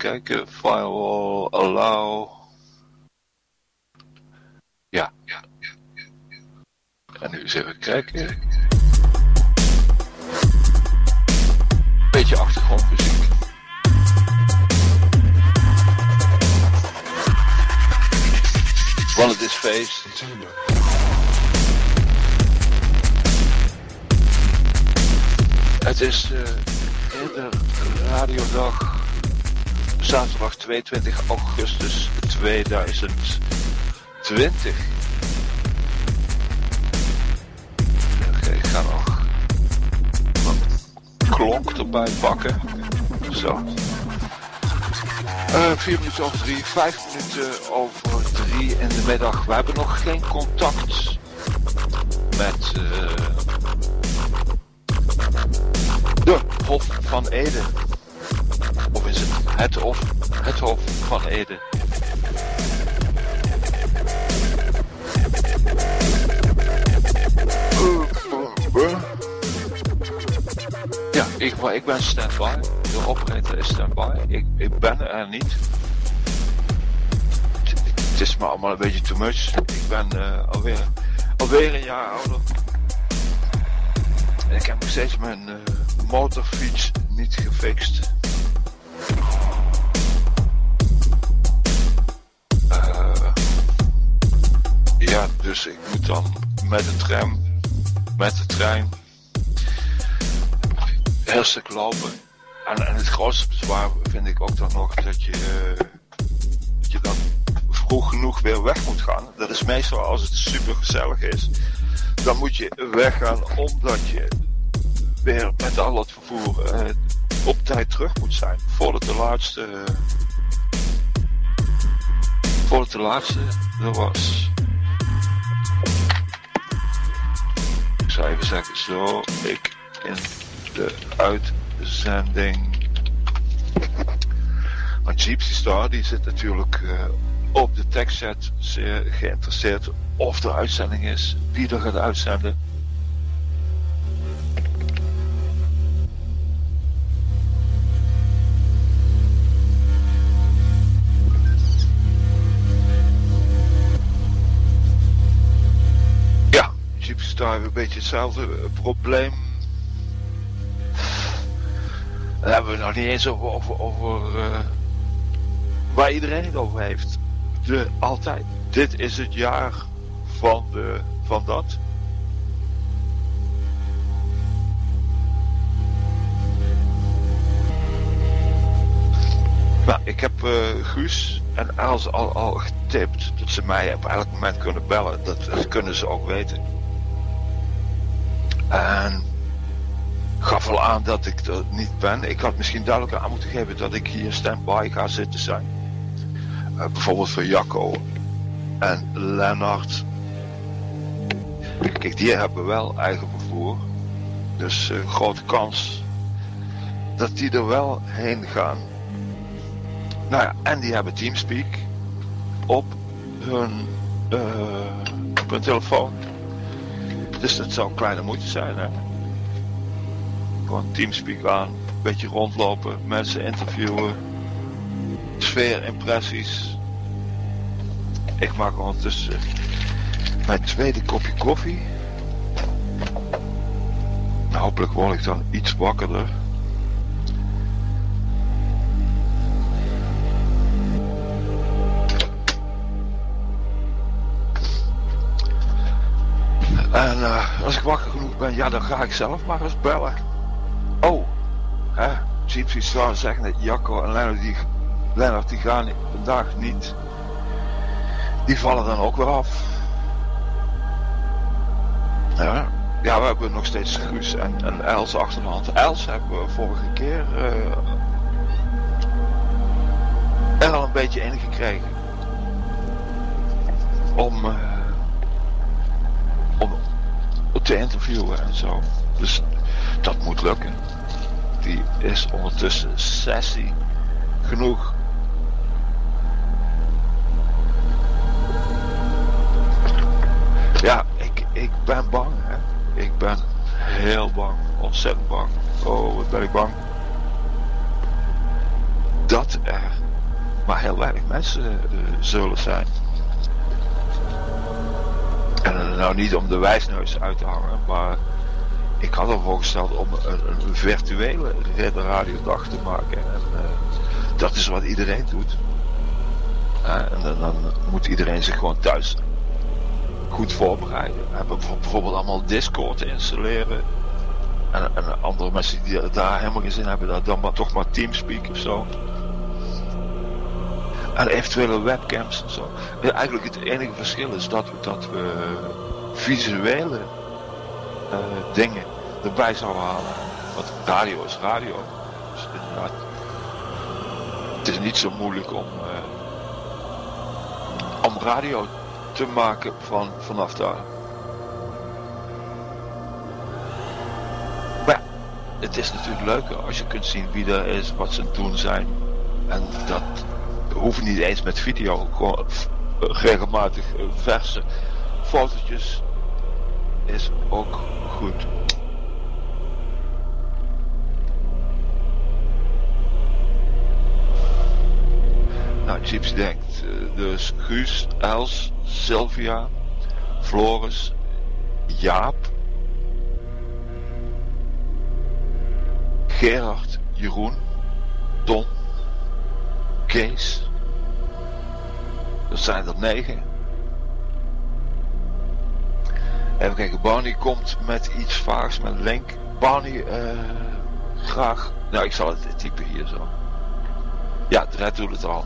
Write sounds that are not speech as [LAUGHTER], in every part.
kijken. Firewall, allow. Ja, ja, ja. En nu eens even kijken. Beetje achtergrondmuziek. Want het is feest. Het is uh, eerder radiodag zaterdag 22 augustus 2020. Oké, ik ga nog een klok erbij pakken. Zo. Uh, vier minuten over drie, vijf minuten over drie in de middag. We hebben nog geen contact met uh, de Hof van Ede. Het Hof, het Hof van Ede? Ja, ik, ik ben stand-by. De operator is stand-by. Ik, ik ben er niet. Het is me allemaal een beetje too much. Ik ben uh, alweer, alweer een jaar ouder. En ik heb nog steeds mijn uh, motorfiets niet gefixt. Dus ik moet dan met de tram, met de trein, heel stuk lopen. En, het grootste bezwaar vind ik ook dan nog dat je, uh, dat je dan vroeg genoeg weer weg moet gaan. Dat is meestal als het super gezellig is. Dan moet je weggaan omdat je weer met al het vervoer uh, op tijd terug moet zijn. Voordat de laatste. Voordat de laatste er was. Ik zou even zeggen, zo, ik in de uitzending. Want Gypsy Star die zit natuurlijk uh, op de tekstchat zeer geïnteresseerd of er uitzending is, wie er gaat uitzenden. Heeft een beetje hetzelfde probleem. Daar hebben we nog niet eens over, over, uh, waar iedereen het over heeft. De, altijd. Dit is het jaar van, de, van dat. Nou, ik heb uh, Guus en Els al, al getipt dat ze mij op elk moment kunnen bellen. Dat, dat kunnen ze ook weten. En gaf al aan dat ik er niet ben. Ik had misschien duidelijk aan moeten geven dat ik hier stand-by ga zitten zijn. Uh, bijvoorbeeld voor Jacco en Lennart. Kijk, die hebben wel eigen vervoer. Dus uh, grote kans dat die er wel heen gaan. Nou ja, en die hebben Teamspeak op hun, uh, op hun telefoon. Dus dat zou kleine moeite zijn. Gewoon Teamspeak aan, een beetje rondlopen, mensen interviewen, sfeerimpressies. Ik maak ondertussen mijn tweede kopje koffie. Nou, hopelijk word ik dan iets wakkerder. Als ik wakker genoeg ben, ja, dan ga ik zelf maar eens bellen. Oh, hè, Gypsy Star zeggen dat Jacco en Lennart die, Lennart die gaan vandaag niet. Die vallen dan ook weer af. Ja, ja we hebben nog steeds Guus en, en Els achter de hand. Els hebben we vorige keer uh, er al een beetje in gekregen. Om, om te interviewen en zo. Dus dat moet lukken. Die is ondertussen sessie genoeg. Ja, ik, ik ben bang. Hè. Ik ben heel bang. Ontzettend bang. Oh, wat ben ik bang. dat er maar heel weinig mensen uh, zullen zijn. Nou niet om de wijsneus uit te hangen, maar ik had al voorgesteld om een, een virtuele radiodag te maken. En uh, dat is wat iedereen doet. Uh, en dan, moet iedereen zich gewoon thuis goed voorbereiden. We hebben bijvoorbeeld allemaal Discord te installeren. En, en, andere mensen die daar helemaal geen zin hebben, dat dan maar toch maar Teamspeak of zo. En eventuele webcams en zo. Eigenlijk het enige verschil is dat we visuele uh, dingen erbij zouden halen. Want radio is radio. Dus inderdaad, het is niet zo moeilijk om, uh, om radio te maken van, vanaf daar. Maar het is natuurlijk leuker als je kunt zien wie er is, wat ze doen zijn. En dat hoeft niet eens met video, gewoon regelmatig verse fotootjes is ook goed. Nou, Chips denkt dus Guus, Els, Sylvia, Floris, Jaap, Gerard, Jeroen, Ton, Kees. Dat zijn er negen. Even kijken, Barney komt met iets vaags, met een link. Barney, uh, graag. Nou, ik zal het typen hier zo. Ja, Red doet het al.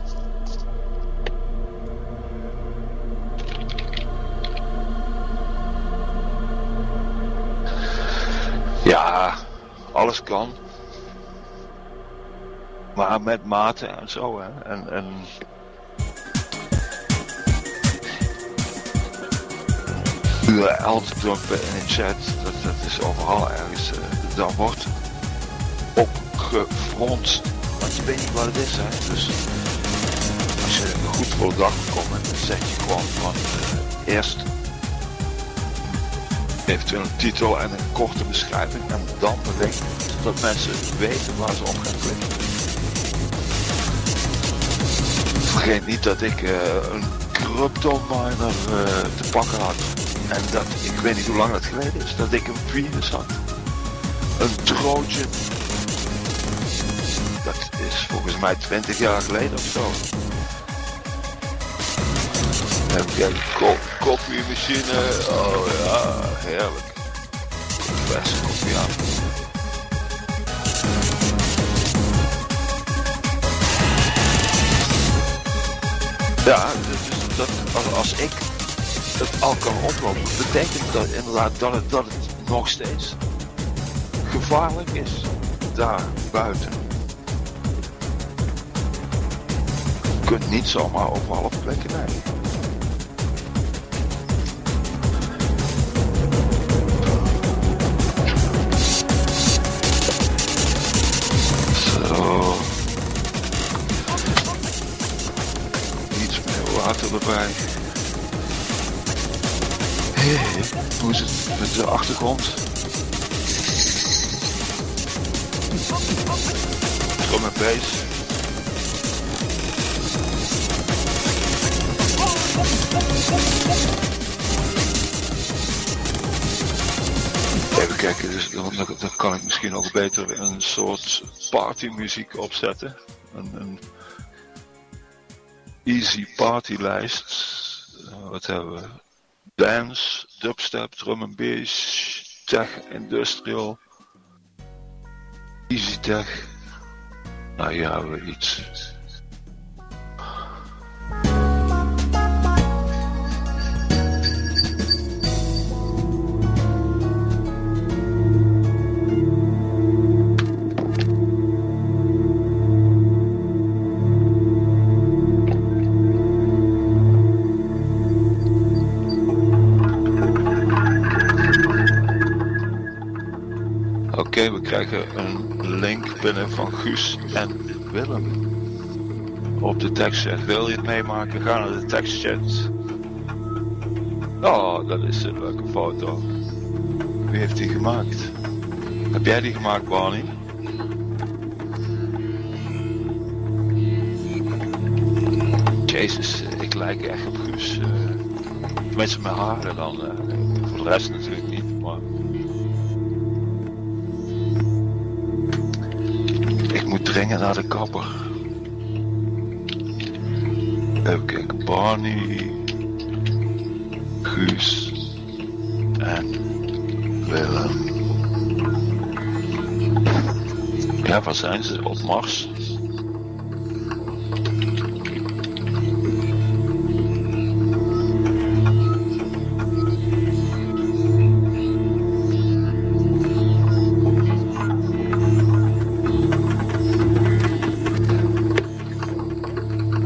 Ja, alles kan. Maar met mate en zo, hè. En, en URL te in een chat, dat, dat is overal ergens. Uh, wordt opgefronst. Want je weet niet wat het is, hè. Dus als je goed voor de dag komt, dan zeg je gewoon van uh, eerst eventueel een titel en een korte beschrijving en dan de link, zodat mensen weten waar ze op gaan klikken. Vergeet niet dat ik uh, een crypto miner te pakken had. En dat, ik weet niet hoe lang dat geleden is, dat ik een virus had. Een trojan. Dat is volgens mij 20 jaar geleden of zo. Even kijken, ko koffiemachine. Oh ja, heerlijk. Verse koffie aan. Ja, dus dat, als ik het al kan oplopen, betekent dat inderdaad dat het, nog steeds gevaarlijk is daar buiten. Je kunt niet zomaar op half plekken rijden. Beter een soort partymuziek opzetten. Een, een easy partylijst. Uh, wat hebben we? Dance, dubstep, drum and bass, tech, industrial, easy tech. Nou hier hebben we iets. En Willem. Op de tekstchat. Wil je het meemaken? Ga naar de tekstchat. Oh, dat is een leuke foto. Wie heeft die gemaakt? Heb jij die gemaakt, Barney? Jezus, ik lijk echt op Guus. Uh, tenminste mijn haren dan. Uh, voor de rest natuurlijk niet, dringen naar de kapper. Even kijken, Barney... Guus... En... Willem... Ja, waar zijn ze? Op Mars?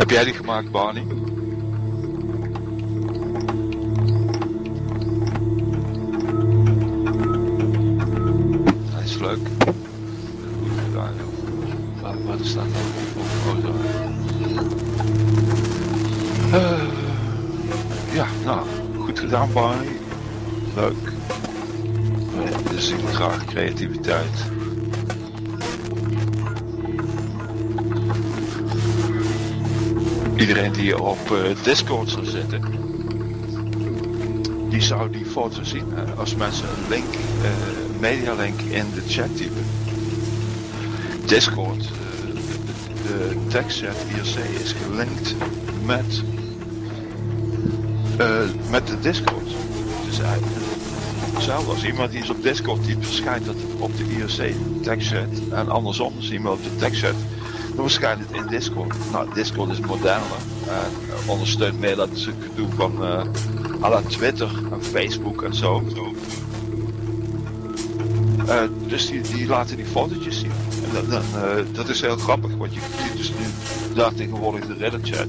Heb jij die gemaakt, Barney? Hij is leuk. Goed gedaan, joh. Waar staat nou op? Uh, ja, nou, goed gedaan, Barney. Leuk. Ik graag creativiteit. Iedereen die op uh, Discord zou zitten, die zou die foto zien. Als mensen een link, uh, media link in de chat typen. Discord, de, de tekstchat IRC is gelinkt met, met de Discord. Dus eigenlijk hetzelfde als iemand die is op Discord typt, verschijnt dat op de IRC tekstchat. En andersom, als iemand op de tekstchat dan verschijnt het in Discord. Nou, Discord is moderner en ondersteunt meer dat ze doen van uh, à la Twitter en Facebook en zo. Uh, dus die, die laten die fotootjes zien. En dat, dat, uh, is heel grappig, want je ziet dus nu daar tegenwoordig de Reddit chat.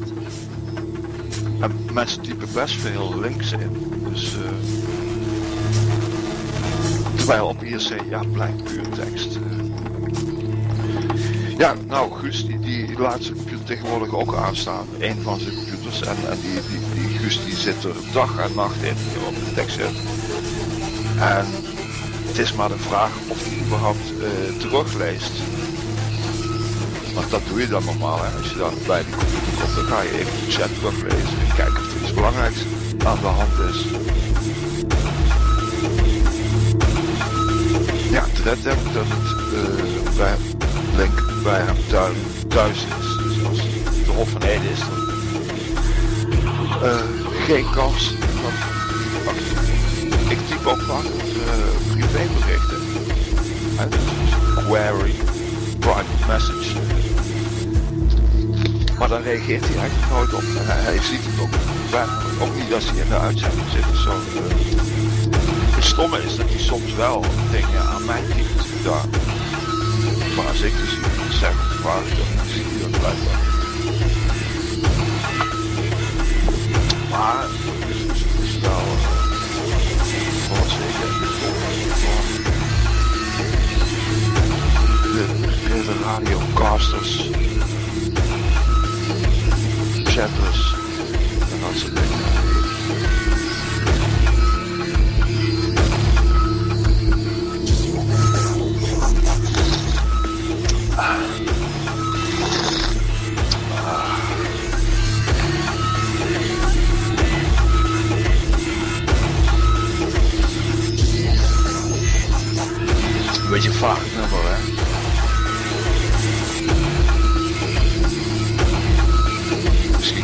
En mensen typen best veel links in. Dus terwijl op IRC ja blijkt puur tekst. Ja, nou, Guus, die, die laat zijn computer tegenwoordig ook aanstaan. Een van zijn computers. En, die, die, die Guus die zit er dag en nacht in op de tekst. En het is maar de vraag of hij überhaupt uh, terugleest. Want dat doe je dan normaal. Hè? Als je dan bij die computer komt, dan ga je even de chat teruglezen. En kijken of er iets belangrijks aan de hand is. Ja, terecht heb ik dat uh, bij link bij hem thuis, thuis is. Dus als het de Hof van Ede is, dan uh, geen kans. Dat, ik typ ook vaak uh, privéberichten. Uh, dus query, private message. Maar dan reageert hij eigenlijk nooit op. En hij, hij ziet het ook, ook niet als hij in de uitzending zit. Zo, uh, het stomme is dat hij soms wel dingen aan mij typt. Ja. Maar als ik dus zeg, waar ik dan zie je dat blijkbaar. Maar is, het is wel wat zeker de, de radiocasters, chatters en dat soort dingen.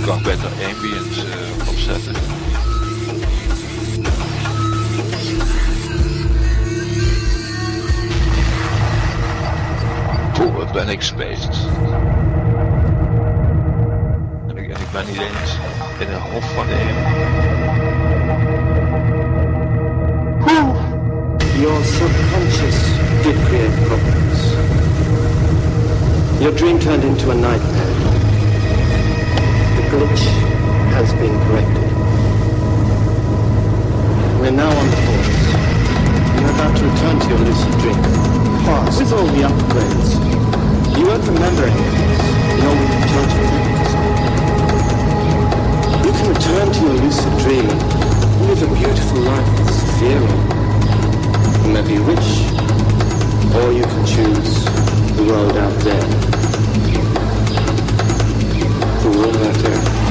Ik beter ambient uh, wat ben ik spaced. En ik, en ik ben niet eens in een hof van de Your subconscious did create problems. Your dream turned into a nightmare. Glitch has been corrected. We're now on the pause. You're about to return to your lucid dream. Pause. With all the upgrades, you won't remember any of this. You'll be You can return to your lucid dream and live a beautiful life with Saphira. You may be rich, or you can choose the world out there. The world out there.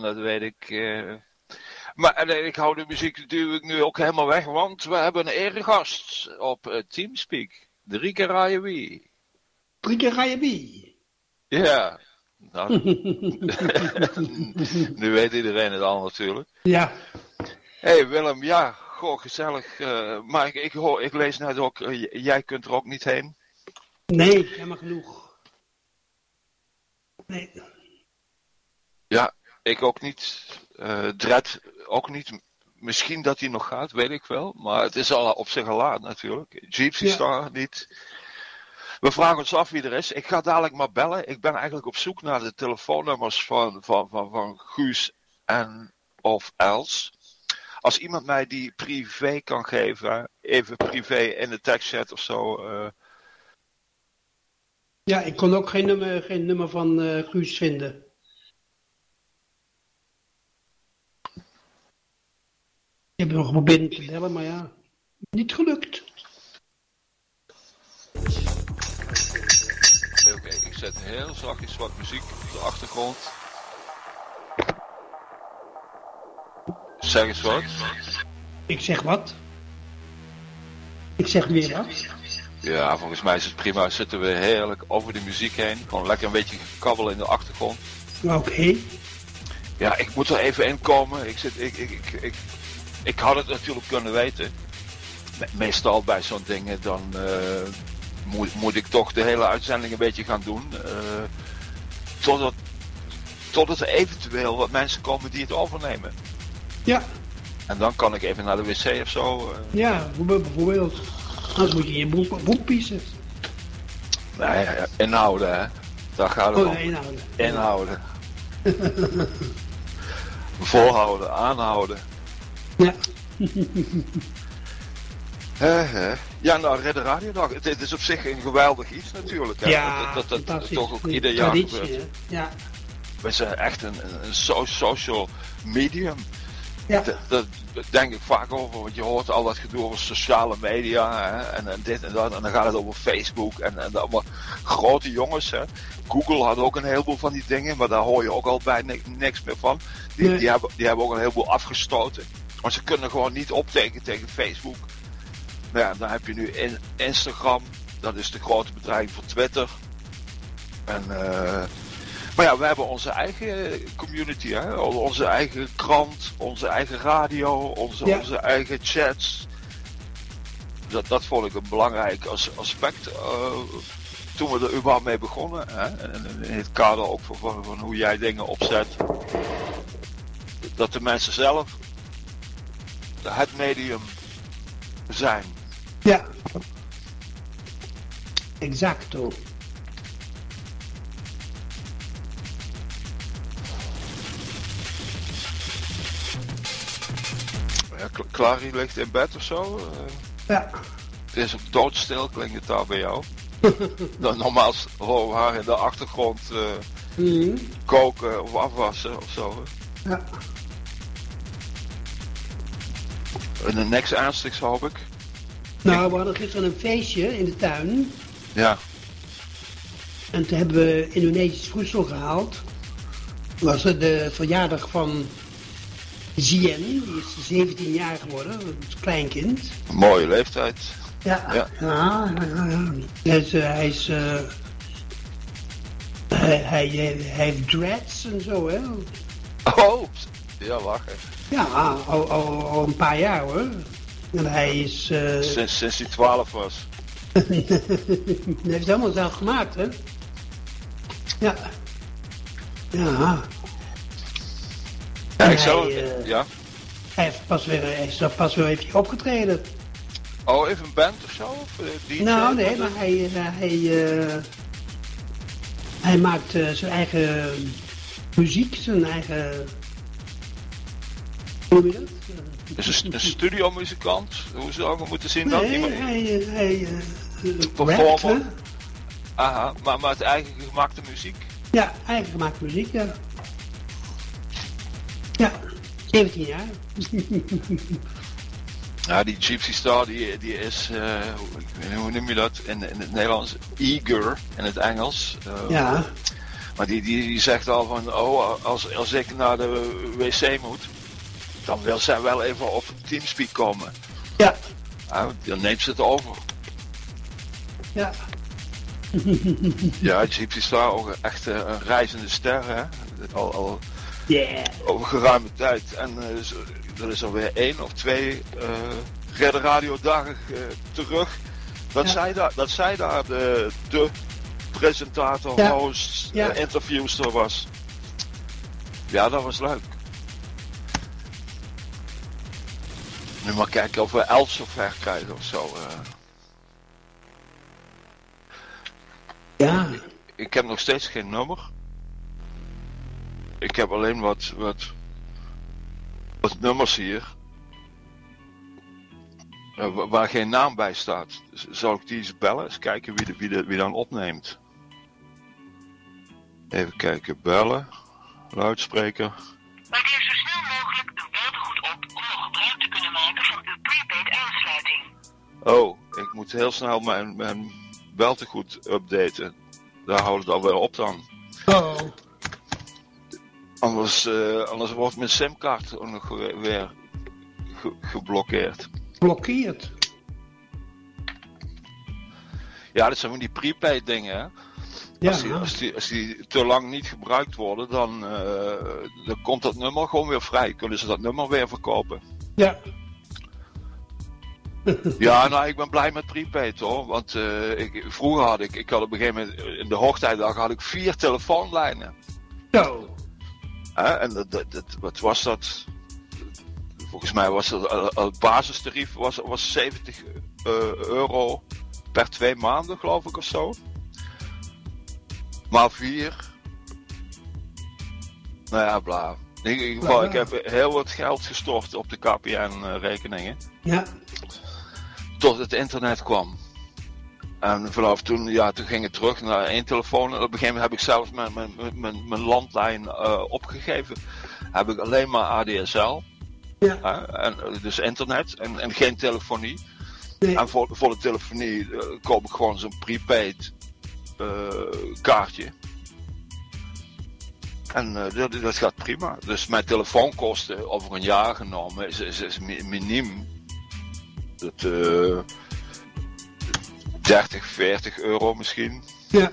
Dat weet ik. eh. Maar eh, ik hou de muziek natuurlijk nu ook helemaal weg, want we hebben een eregast op eh, Teamspeak. Drieke Rajewie. Drie keer je wie? Ja. Nou, [LAUGHS] nu weet iedereen het al natuurlijk. Ja. hey Willem, ja, goh, gezellig. maar ik, ik, hoor, ik lees net ook, jij kunt er ook niet heen. Nee, helemaal genoeg. Nee. Ja, ik ook niet. Eh Dredd ook niet. Misschien dat hij nog gaat, weet ik wel. Maar het is al op zich al laat natuurlijk. Gypsy Ja. Star niet. We vragen ons af wie er is. Ik ga dadelijk maar bellen. Ik ben eigenlijk op zoek naar de telefoonnummers van, van, van, van Guus en of Els. Als iemand mij die privé kan geven, even privé in de tekstchat of zo. eh, Ja, ik kon ook geen nummer, geen nummer van eh Guus vinden. Ik heb nog geprobeerd te bellen, maar ja, niet gelukt. Oké, ik zet heel zachtjes wat muziek op de achtergrond. Zeg eens wat. Ik zeg wat? Ik zeg weer wat? Ja, volgens mij is het prima. Zitten we heerlijk over de muziek heen. Gewoon lekker een beetje gekabbel in de achtergrond. Oké. Ja, ik moet er even in komen. Ik, zit, ik, ik, ik, ik, ik had het natuurlijk kunnen weten. Me- meestal bij zo'n dingen dan eh, moet, moet ik toch de hele uitzending een beetje gaan doen. eh, totdat, totdat er eventueel wat mensen komen die het overnemen. Ja, En dan kan ik even naar de wc of zo. eh. ja, bijvoorbeeld. Anders moet je in je broek, broek piezen. nee, ja, inhouden hè. Daar gaat het Oh, om. inhouden. Inhouden. [LAUGHS] Volhouden, aanhouden. Ja. [LAUGHS] Ja, nou, Redder Radiodag. Het, het is op zich een geweldig iets natuurlijk. Hè? ja dat, dat, toch ook ieder jaar traditie, gebeurt. hè. Ja, We zijn echt een, een, een so- social medium. Ja. Dat denk ik vaak over, want je hoort al dat gedoe over sociale media hè, en, en dit en dat. En dan gaat het over Facebook en, en allemaal grote jongens. Hè. Google had ook een heleboel van die dingen, maar daar hoor je ook al bij ni- niks meer van. Die, Nee. die, hebben, die hebben ook een heleboel afgestoten. Want ze kunnen gewoon niet optekenen tegen Facebook. Nou ja, dan heb je nu in, Instagram, dat is de grote bedreiging voor Twitter. En, eh, maar ja, we hebben onze eigen community, hè? onze eigen krant, onze eigen radio, onze, Ja. onze eigen chats. Dat, dat vond ik een belangrijk as- aspect eh, toen we er überhaupt mee begonnen. Hè? En in het kader ook van, van, van hoe jij dingen opzet. Dat de mensen zelf het medium zijn. Ja. Exacto. Ja, Cl- Clary ligt in bed of zo. eh, Ja. het is ook doodstil, klinkt het daar bij jou. [LAUGHS] Normaal horen we haar in de achtergrond eh, Mhm. koken of afwassen of zo. hè. Ja. En niks ernstigs hoop ik. Nou, we hadden gisteren een feestje in de tuin. Ja, En toen hebben we Indonesisch voedsel gehaald. was het de verjaardag van Zien. Die is 17 jaar geworden. Een kleinkind. een mooie leeftijd. Ja. Ja. Ja, ja, ja. Hij is... eh, hij, is eh, hij, hij, hij heeft dreads en zo, hè. Oh, ja lachen. Ja, al, al, al een paar jaar, hoor. En hij is... eh, Sinds, sinds hij 12 was. [LAUGHS] hij heeft helemaal zelf gemaakt, hè. Ja. Ja. Ja, En ik zou... hij, eh, ja. Hij heeft pas weer, is pas weer even opgetreden. Oh, even een band of zo? Of, eh? Nou, nee, maar hij, hij, hij maakt zijn eigen muziek, zijn eigen. Hoe noem je dat? Is een, een studiomuzikant? Hoe zou ik moeten zien dan? Nee, Iemand- hij, eh, hij eh? Aha, maar met eigen gemaakte muziek? Ja, eigen gemaakt muziek, ja. Ja, 17 jaar. Ja, [LAUGHS] die Gypsy Star die, die is, eh, hoe, hoe noem je dat in, in het Nederlands? Eager in het Engels. Ja, Maar die, die, die zegt al van, oh, als, als ik naar de wc moet, dan wil zij wel even op Teamspeak komen. ja, Ja, dan neemt ze het over. ja. Ja, Gypsy Star ook echt eh, een reizende ster, hè? Al, al Yeah. over geruime tijd. En eh, er is alweer één of twee Redder Radio dagen terug. Dat, Ja. zij daar, dat zij daar de, de presentator, Ja. host, Ja. interviewster was. Ja, dat was leuk. Nu maar kijken of we Els zover krijgen of zo. eh. Ja, Ik heb nog steeds geen nummer. Ik heb alleen wat, wat, wat nummers hier. eh, wa- waar geen naam bij staat. Zal ik die eens bellen? Eens kijken wie, de, wie, de, wie dan opneemt. Even kijken, bellen. Luidspreker. Om nog gebruik te kunnen maken van uw prepaid aansluiting. Oh, ik moet heel snel mijn, mijn beltegoed updaten. Daar houdt het alweer op dan. oh, Anders, eh, anders wordt mijn simkaart ook nog weer, ge- geblokkeerd. blokkeert. Ja, dat zijn van die prepaid dingen. Hè? Ja, Als, die, als, die, als die te lang niet gebruikt worden, dan, eh, dan komt dat nummer gewoon weer vrij. Kunnen ze dat nummer weer verkopen. ja, Ja, nou, ik ben blij met prepaid hoor. Want eh, ik, vroeger had ik, ik had op een gegeven moment, in de hoogtijdag had ik vier telefoonlijnen. zo. En dat, dat, dat- wat was dat? Volgens mij was het, eh, het basistarief was, was 70 eh, euro per twee maanden, geloof ik, of zo. Maar vier. Nou ja, bla. In ieder geval, Bla, ik heb heel wat geld gestort op de KPN-rekeningen. Ja, Tot het internet kwam. En vanaf toen, ja, toen ging het terug naar één telefoon. En op een gegeven moment heb ik zelfs mijn, mijn, mijn, mijn landlijn eh, opgegeven. Heb ik alleen maar ADSL. Ja. En, eh, dus internet en, en geen telefonie. Nee. En voor, voor de telefonie eh, koop ik gewoon zo'n prepaid eh, kaartje. En eh, dat, dat gaat prima. Dus mijn telefoonkosten over een jaar genomen is, is, is mi- miniem. Dat, eh 30, 40 euro misschien. Ja.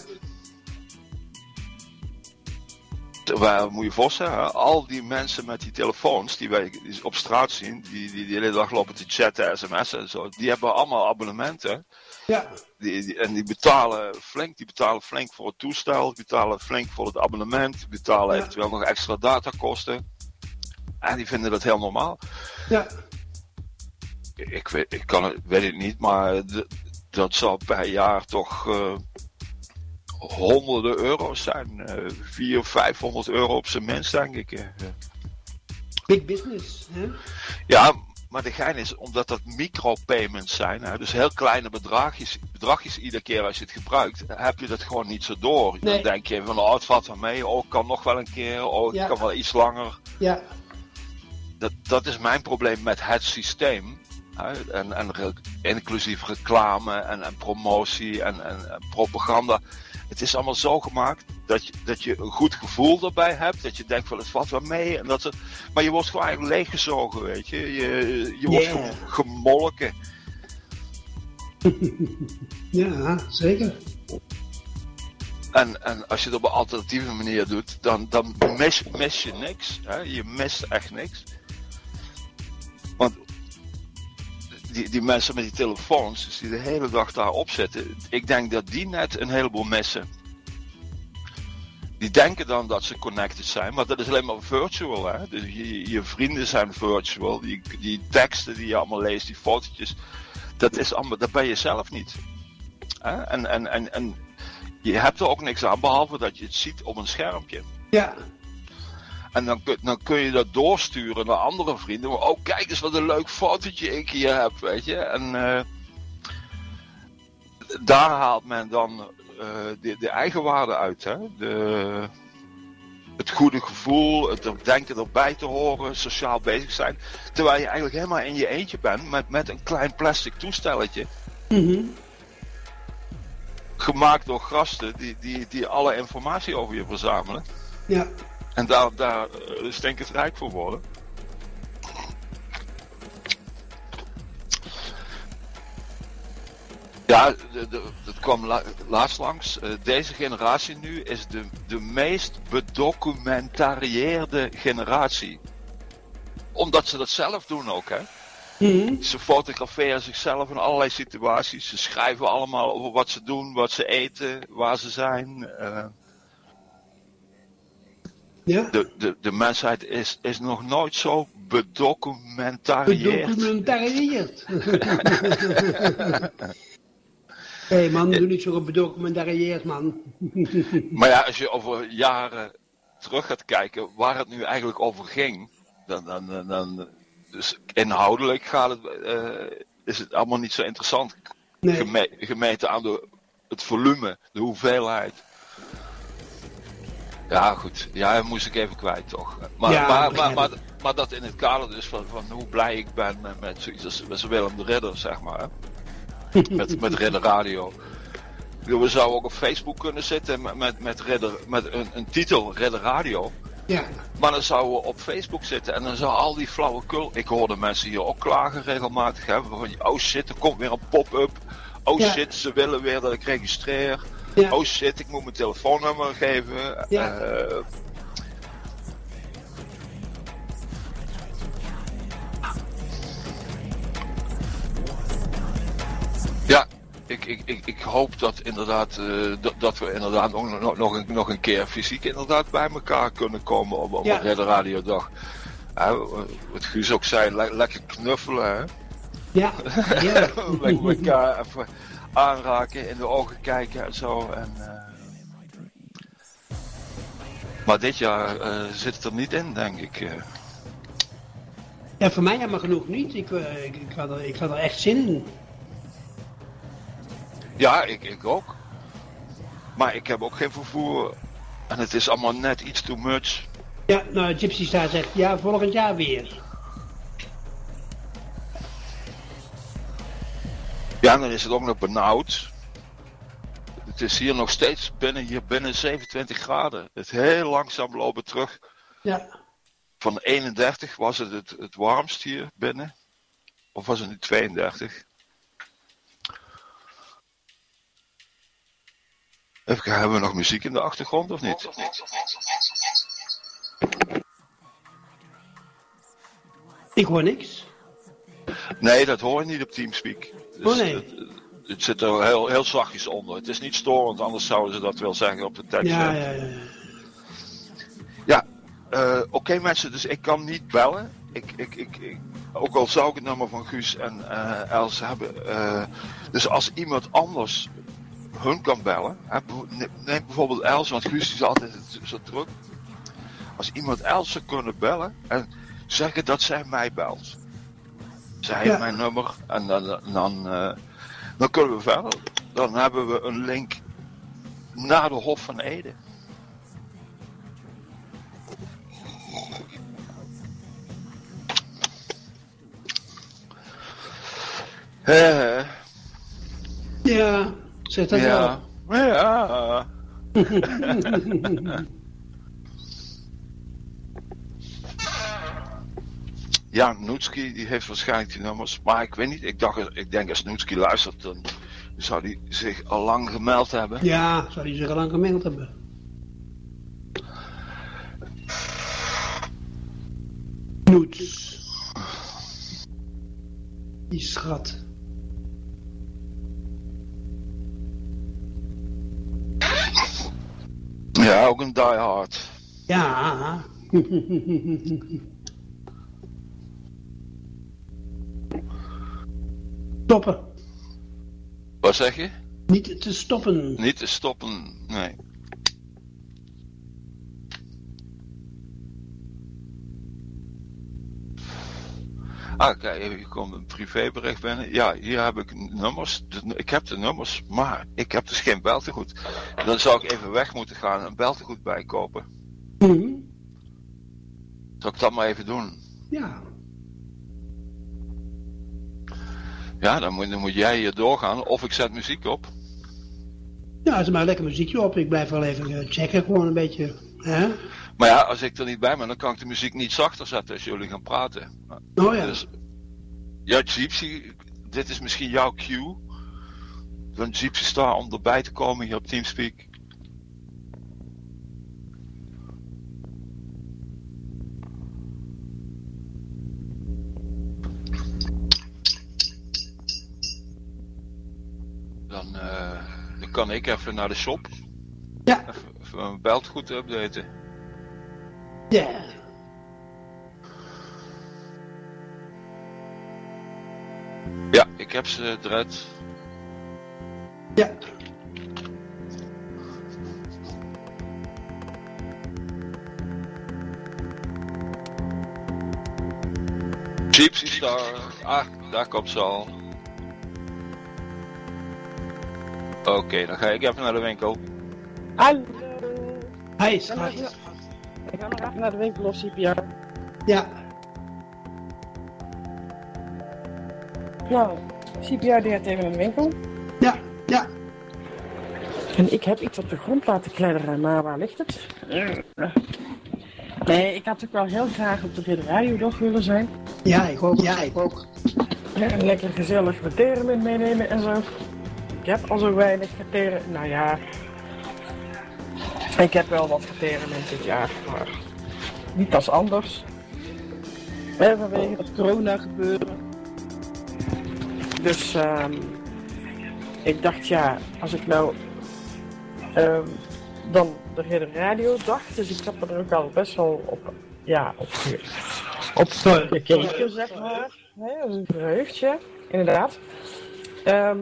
Terwijl, moet je voorstellen, al die mensen met die telefoons die wij op straat zien, die, die, die de hele dag lopen te chatten, sms'en en zo, die hebben allemaal abonnementen. Ja. Die, die- en die betalen flink, die betalen flink voor het toestel, die betalen flink voor het abonnement, die betalen Ja. eventueel nog extra datakosten. En die vinden dat heel normaal. Ja. Ik weet, ik kan het, weet het niet, maar dat zal per jaar toch eh, honderden euro's zijn. eh 400 of 500 euro op zijn minst, denk ik. Big business. Hè? Ja, maar de gein is, omdat dat micropayments zijn, hè, dus heel kleine bedragjes, bedragjes iedere keer als je het gebruikt, heb je dat gewoon niet zo door. Nee. Dan denk je van, oh, het valt wel mee, oh, kan nog wel een keer, oh, kan wel iets langer. Ja. Dat, dat is mijn probleem met het systeem. Hè, en, en re- inclusief reclame en, en promotie en, en, en propaganda. Het is allemaal zo gemaakt dat je, dat je een goed gevoel erbij hebt. Dat je denkt van het valt wel mee. En dat ze, maar je wordt gewoon eigenlijk leeggezogen, weet je. Je, je wordt Yeah. gem- gemolken. [LAUGHS] Ja, zeker. En, en als je het op een alternatieve manier doet, dan, dan mis, mis je niks. Hè? Je mist echt niks. Die, die mensen met die telefoons, dus die de hele dag daarop zitten, ik denk dat die net een heleboel missen. Die denken dan dat ze connected zijn, maar dat is alleen maar virtual. Hè? Dus je, je vrienden zijn virtual, die, die teksten die je allemaal leest, die fotootjes, dat, is allemaal, dat ben je zelf niet. Hè? En, en, en, en je hebt er ook niks aan, behalve dat je het ziet op een schermpje. Ja. En dan, kun- dan kun je dat doorsturen naar andere vrienden. Maar, oh, kijk eens wat een leuk fotootje ik hier heb, weet je. En eh, daar haalt men dan eh, de, de eigenwaarde uit. Hè? De, het goede gevoel, het denken erbij te horen, sociaal bezig zijn. Terwijl je eigenlijk helemaal in je eentje bent met, met een klein plastic toestelletje. Mhm. Gemaakt door gasten die, die, die alle informatie over je verzamelen. Ja. En daar, daar eh, stinkend rijk voor worden. Ja, dat kwam la- laatst langs. Eh, deze generatie nu is de, de meest bedocumentarieerde generatie. Omdat ze dat zelf doen ook, hè. Mhm. Ze fotograferen zichzelf in allerlei situaties. Ze schrijven allemaal over wat ze doen, wat ze eten, waar ze zijn. eh, Ja. de, de, de mensheid is, is nog nooit zo bedocumentarieerd. Bedocumentarieerd. [LAUGHS] Hé hey man, doe niet zo bedocumentarieerd man. [LAUGHS] Maar ja, als je over jaren terug gaat kijken waar het nu eigenlijk over ging, dan, dan, dan, dan dus inhoudelijk gaat het, eh, is het allemaal niet zo interessant. Nee. Gemeten aan de, het volume, de hoeveelheid. Ja, goed. Ja, moest ik even kwijt, toch? Maar, Ja, maar, maar, maar, maar dat in het kader dus van, van hoe blij ik ben met, zoiets als met Willem de Ridder, zeg maar. Hè? [LAUGHS] met, met Ridder Radio. We zouden ook op Facebook kunnen zitten met, met, met, Ridder, met een, een titel, Ridder Radio. Ja. Maar dan zouden we op Facebook zitten en dan zou al die flauwekul... Ik hoorde mensen hier ook klagen regelmatig. Hè, van, oh shit, er komt weer een pop-up. Oh Ja. shit, ze willen weer dat ik registreer. Ja. Oh shit, ik moet mijn telefoonnummer geven. Ja. Eh, ja, ik, ik, ik, ik hoop dat inderdaad eh, dat, we inderdaad nog, nog, nog, een, nog een keer fysiek inderdaad bij elkaar kunnen komen op, op Ja. een Redder Radiodag. Hè, wat Guus ook zei, le- lekker knuffelen hè. Ja. [LAUGHS] Ja. Lekker elkaar even aanraken, in de ogen kijken en zo. En, eh, Maar dit jaar eh, zit het er niet in, denk ik. eh. Ja, voor mij helemaal genoeg niet. Ik, ik, ik, had er, ik had er echt zin in. Ja, ik, ik ook. Maar ik heb ook geen vervoer. En het is allemaal net iets too much. Ja, nou, Gypsy Star zegt, ja, volgend jaar weer. Ja, dan is het ook nog benauwd. Het is hier nog steeds binnen, hier binnen 27 graden. Het heel langzaam lopen terug. Ja. Van 31 was het, het het warmst hier binnen. Of was het nu 32? Even kijken, hebben we nog muziek in de achtergrond of niet? Ik hoor niks. Nee, dat hoor je niet op Teamspeak. Dus Oh, nee. het, het zit er heel, heel zachtjes onder. Het is niet storend, anders zouden ze dat wel zeggen op de tekst. Ja, ja, ja. Ja, eh, oké mensen, dus ik kan niet bellen. Ik, ik, ik, ik- ook al zou ik het nummer van Guus en eh Els hebben. eh, dus als iemand anders hun kan bellen. Hè, neem bijvoorbeeld Els, want Guus is altijd zo druk. Als iemand Els zou kunnen bellen en zeggen dat zij mij belt. Zij heeft Ja. mijn nummer en dan, dan, eh, dan kunnen we verder. Dan hebben we een link naar de Hof van Ede. Ja, zeg dat ja. Ja. [LAUGHS] Ja, Noetski die heeft waarschijnlijk die nummers. Maar ik weet niet, ik, dacht, ik denk als Noetski luistert, dan zou die zich al lang gemeld hebben. Ja, zou die zich al lang gemaild hebben. Noets. Die schat. Ja, ook een diehard. Ja. [LAUGHS] Stoppen. Wat zeg je? Niet te stoppen. Niet te stoppen, nee. Ah, kijk, hier komt een privébericht binnen. Ja, hier heb ik nummers. Ik heb de nummers, maar ik heb dus geen beltegoed. Dan zou ik even weg moeten gaan en een beltegoed bijkopen. Mhm. Zal ik dat maar even doen? Ja. Ja, dan moet, dan moet jij hier doorgaan. Of ik zet muziek op. Ja, zet maar lekker muziekje op. Ik blijf wel even eh, checken, gewoon een beetje. Hè? Maar ja, als ik er niet bij ben, dan kan ik de muziek niet zachter zetten als jullie gaan praten. Oh ja. Dus, ja, Gypsy, dit is misschien jouw cue. Van Gypsy Star om erbij te komen hier op Teamspeak. Dan, eh, dan kan ik even naar de shop. Ja. Even, even mijn beltgoed updaten. Ja. Ja, ik heb ze eruit. Ja. Gypsy Star. Ah, daar komt ze al. Oké, dan ga ik even naar de winkel. Hallo. Hij Ik ga nog schat. even- ik ga nog even naar de winkel of CPR. Ja. Nou, CPR die gaat even naar de winkel. Ja. Ja. En ik heb iets op de grond laten kledderen, maar waar ligt het? Nee, ik had ook wel heel graag op de Radio dag willen zijn. Ja, ik ook. Ja, ik ook. En lekker gezellig wat teren meenemen en zo. Ik heb al zo weinig geteren. Nou ja, ik heb wel wat geteren dit jaar, maar niet als anders. En vanwege het corona gebeuren. Dus ehm, ik dacht ja, als ik nou ehm, dan de hele radio dacht, dus ik heb er ook al best wel op, ja, op, op gekeken, zeg maar. Nee, dat is een verheugdje, inderdaad. Ehm,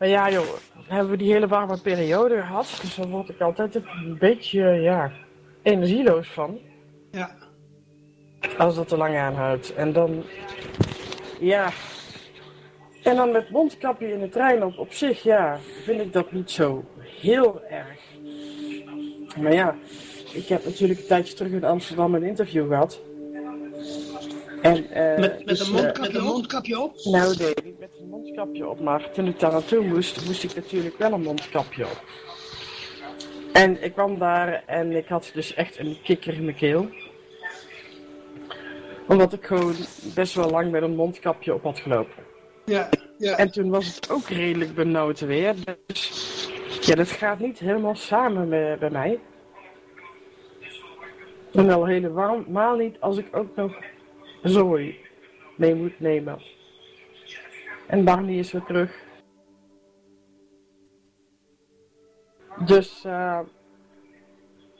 maar ja, joh, hebben we die hele warme periode gehad, dus dan word ik altijd een beetje, ja, energieloos van. Ja. Als dat te lang aanhoudt. En dan, ja. En dan met mondkapje in de trein op, op zich, ja, vind ik dat niet zo heel erg. Maar ja, ik heb natuurlijk een tijdje terug in Amsterdam een interview gehad. En, eh, Met, met, dus, een eh, mondkapje, met een mondkapje op? Nou, nee, niet met een mondkapje op. Maar toen ik daar naartoe moest, moest ik natuurlijk wel een mondkapje op. En ik kwam daar en ik had dus echt een kikker in mijn keel. Omdat ik gewoon best wel lang met een mondkapje op had gelopen. Ja, ja. En toen was het ook redelijk benauwd weer. Dus ja, dat gaat niet helemaal samen met, bij mij. En al helemaal niet als ik ook nog zooi mee moet nemen. En Barney is weer terug. Dus eh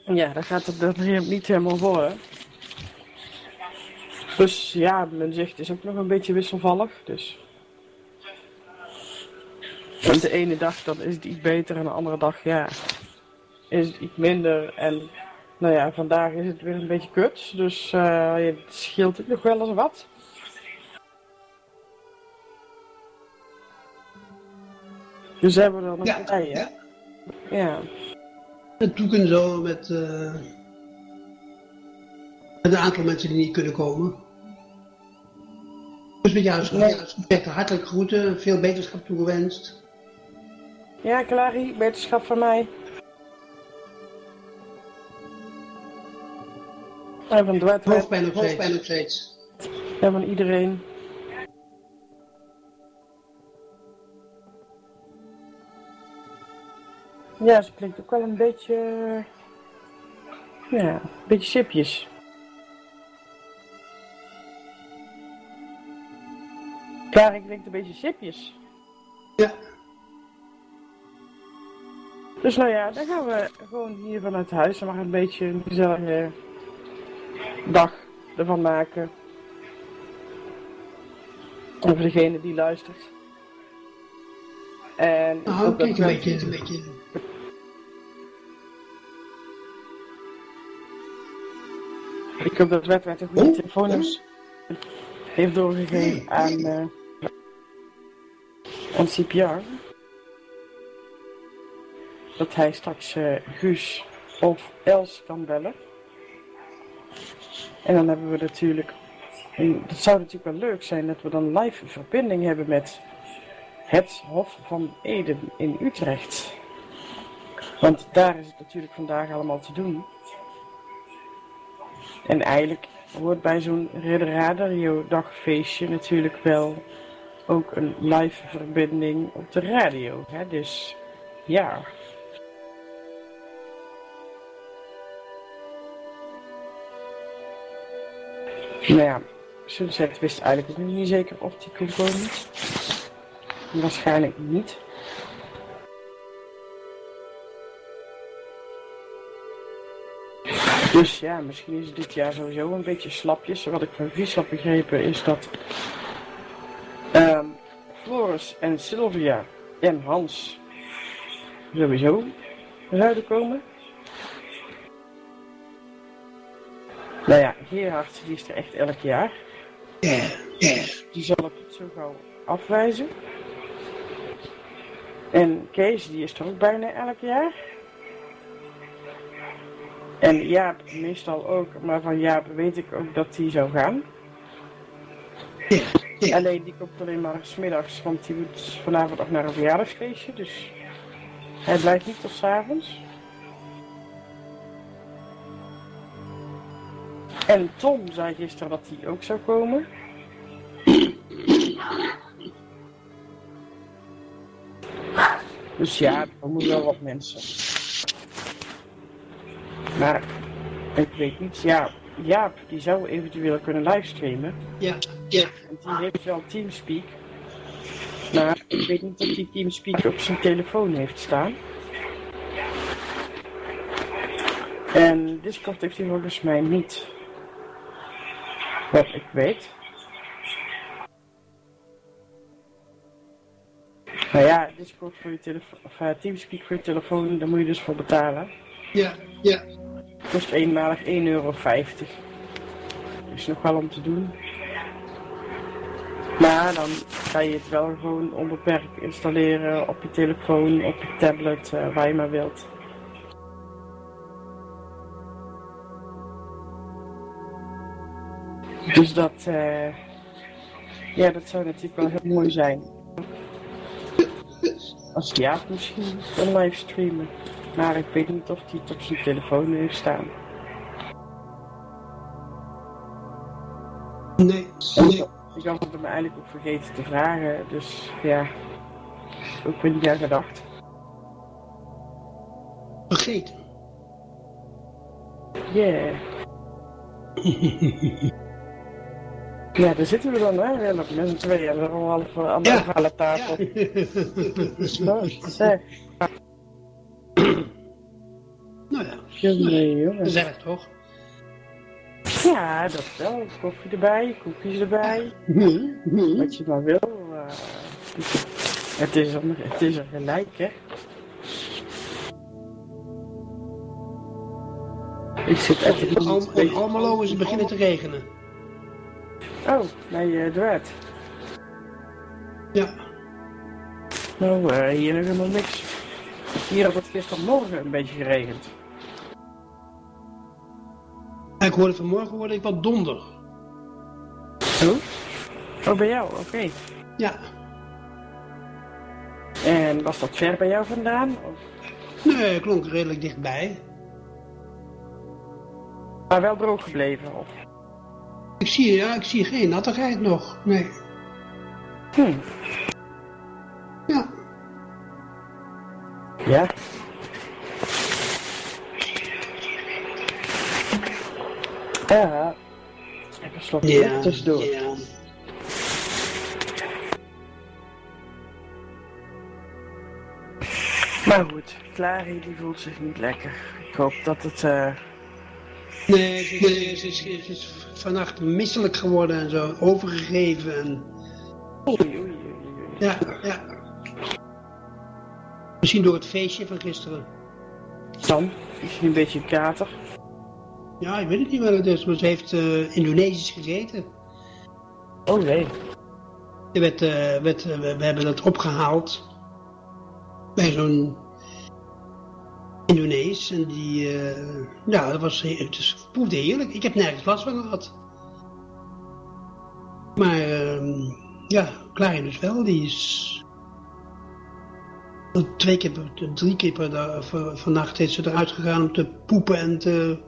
ja, dan gaat het dat niet helemaal worden. Dus ja, mijn zicht is ook nog een beetje wisselvallig. Dus. De ene dag dan is het iets beter en de andere dag ja, is het iets minder. En nou ja, vandaag is het weer een beetje kut. Dus ja, het scheelt nog wel eens wat. Dus hebben we er nog Ja, bij, hè? ja. Ja. En toen kunnen zo met, eh, met een aantal mensen die niet kunnen komen. Dus met jou, Nee. hartelijk groeten, veel beterschap toegewenst. Ja, Clarie, wetenschap van mij. En van Dwight Hoofdpijn nog steeds. Hoofdpijn nog steeds. en van iedereen. Ja, ze klinkt ook wel een beetje... Ja, een beetje sipjes. Clarie klinkt een beetje sipjes. Ja. Dus nou ja, dan gaan we gewoon hier vanuit huis maar een beetje een gezellige dag ervan maken. En voor degene die luistert. En dat kijk beetje. Ik hoop dat Wetwet een goede telefoonnummers heeft doorgegeven aan, eh aan CPR. Dat hij straks eh, Guus of Els kan bellen. En dan hebben we natuurlijk, het zou natuurlijk wel leuk zijn dat we dan live verbinding hebben met het Hof van Eden in Utrecht. Want daar is het natuurlijk vandaag allemaal te doen. En eigenlijk hoort bij zo'n Radio dagfeestje natuurlijk wel ook een live verbinding op de radio. Hè? Dus ja. Nou ja, Sunset wist eigenlijk niet zeker of die kon komen. Waarschijnlijk niet. Dus ja, misschien is dit jaar sowieso een beetje slapjes. Wat ik van Vies had begrepen is dat ehm, Floris en Sylvia en Hans sowieso zouden komen. Nou ja, Gerard die is er echt elk jaar. Ja, ja. Die zal ik niet zo gauw afwijzen. En Kees die is er ook bijna elk jaar. En Jaap meestal ook, maar van Jaap weet ik ook dat die zou gaan. Ja, ja. Alleen die komt alleen maar smiddags, want die moet vanavond nog naar een verjaardagsfeestje. Dus hij blijft niet tot 's avonds. En Tom zei gisteren dat hij ook zou komen. Dus ja, er moeten wel wat mensen. Maar ik weet niet, ja, Jaap die zou eventueel kunnen livestreamen. Ja, ja. En die heeft wel Teamspeak. Maar ik weet niet of die Teamspeak op zijn telefoon heeft staan. En Discord heeft hij volgens mij niet. Wat ik weet. Nou ja, Discord voor je telefoon, of eh, Teamspeak voor je telefoon, daar moet je dus voor betalen. Ja, ja. Kost eenmalig 1,50 euro. Is nog wel om te doen. Maar dan kan je het wel gewoon onbeperkt installeren op je telefoon, op je tablet, eh, waar je maar wilt. Dus dat, eh, ja, dat zou natuurlijk wel heel mooi zijn. Als Jaap misschien kan livestreamen. Maar ik weet niet of hij het op zijn telefoon heeft staan. Nee, nee. Ik had het hem eigenlijk ook vergeten te vragen, dus ja, ook weer niet aan gedacht. Vergeten. Yeah. [LAUGHS] ja, daar zitten we dan, hè? Ja, nog met z'n tweeën, we een half anderhalf aan de tafel. Zeg. nou ja, jongen. gezellig toch? Ja, dat wel. Koffie erbij, koekjes erbij, wat je maar wil. eh. het, is er, het is er gelijk, hè? Ik zit echt in Almelo is het beginnen te regenen. Oh, nee, uh. Ja, Nou, eh, hier nog helemaal niks. Hier had het gistermorgen een beetje geregend. En ik hoorde vanmorgen hoorde ik wat donder. Oh? Oh, bij jou, oké. Ja, En was dat ver bij jou vandaan? Of... nee, klonk redelijk dichtbij. Maar wel droog gebleven? Of... Ik zie, ja, ik zie geen nattigheid nog. Nee. Hm. Ja, Ja. Ja. Even slokje ja, tussendoor. ja. Maar goed, Clary die voelt zich niet lekker. Ik hoop dat het... eh Nee, ze is, ze, is, ze is- ze is vannacht misselijk geworden en zo, overgegeven. En, Oei, oei, ja, ja. Misschien door het feestje van gisteren. Dan, misschien een beetje kater. Ja, ik weet het niet wat het is, maar ze heeft eh, Indonesisch gegeten. Oh nee. Er werd, eh, werd, eh, we, we hebben het opgehaald bij zo'n Indonees. En die, eh, ja, dat was, he- het is, proefde heerlijk. Ik heb nergens last van gehad. Maar, ehm, ja, Klarin dus wel. Die is twee keer, drie keer per dag, vannacht is ze eruit gegaan om te poepen en te,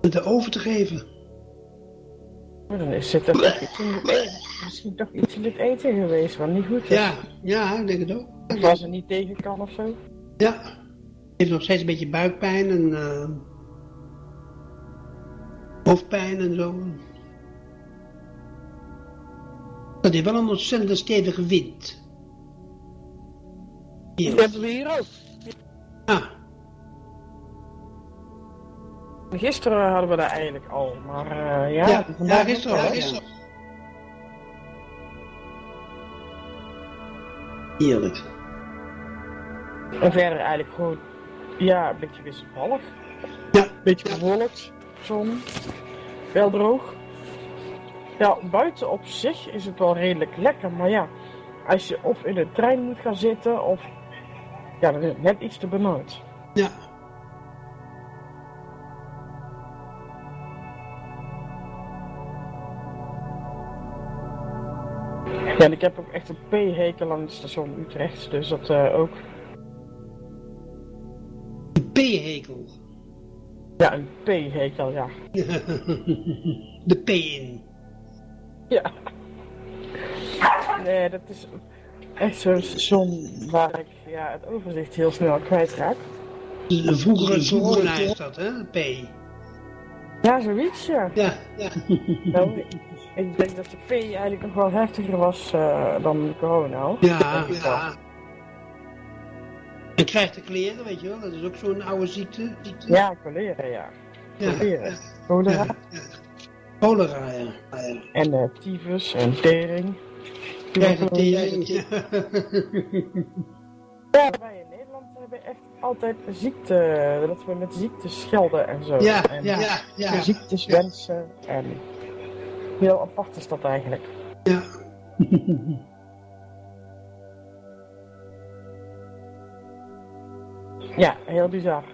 en te over te geven. Maar dan is er toch iets in het eten. Misschien toch iets in het eten geweest wat niet goed is. Ja, ja, ik denk het ook. Waar ze niet tegen kan of zo. Ja. Ze heeft nog steeds een beetje buikpijn en eh, hoofdpijn en zo. Dat heeft wel een ontzettend stevige wind. Hier. hebben we hier ook. Ah, Gisteren hadden we dat eigenlijk al, maar eh, ja, ja, vandaag ja, gisteren al. ja. Gisteren. Heerlijk. En verder eigenlijk gewoon, ja, een beetje wisselvallig. Ja. Een beetje bewolkt, zon, wel droog. Ja, buiten op zich is het wel redelijk lekker, maar ja, als je of in een trein moet gaan zitten of, ja, dan is het net iets te benauwd. Ja. Ja, en ik heb ook echt een P-hekel aan het station Utrecht, dus dat eh, ook. P-hekel. Ja, een P-hekel, ja. [LAUGHS] De P in. Ja. Nee, dat is echt zo'n station waar ik ja, het overzicht heel snel kwijtraak. Een vroegere corona is dat, hè? P. Ja, zoiets, ja. Ja, ja. [LAUGHS] Nou, ik, denk dat de P eigenlijk nog wel heftiger was eh, dan de corona. Ja, ja. En krijgt de kleren, weet je wel, dat is ook zo'n oude ziekte. ziekte. Ja, cholera, ja. ja. Cholera. ja. Cholera. ja, ja. Cholera, ja. ja. En eh tyfus en tering. Krijgt de tering. Ja. [LAUGHS] Ja, wij in Nederland hebben echt altijd ziekte, dat we met ziektes schelden en zo. Ja, en ja, ja, ja. Ziektes wensen en heel apart is dat eigenlijk. ja. [LAUGHS] Ja, heel bizar.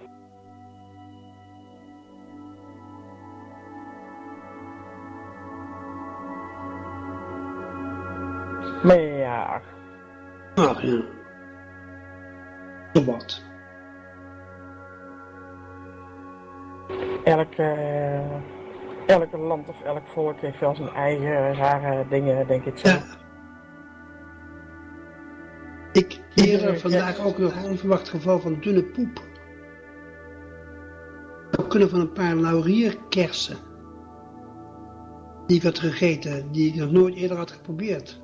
Maar ja. Wat? elke uh, elke land of elk volk heeft wel zijn eigen rare dingen, denk ik zo. Ja. Ik leerde Ja. vandaag ook nog een onverwacht geval van dunne poep. Dat kunnen van een paar laurierkersen. Die ik had gegeten, die ik nog nooit eerder had geprobeerd.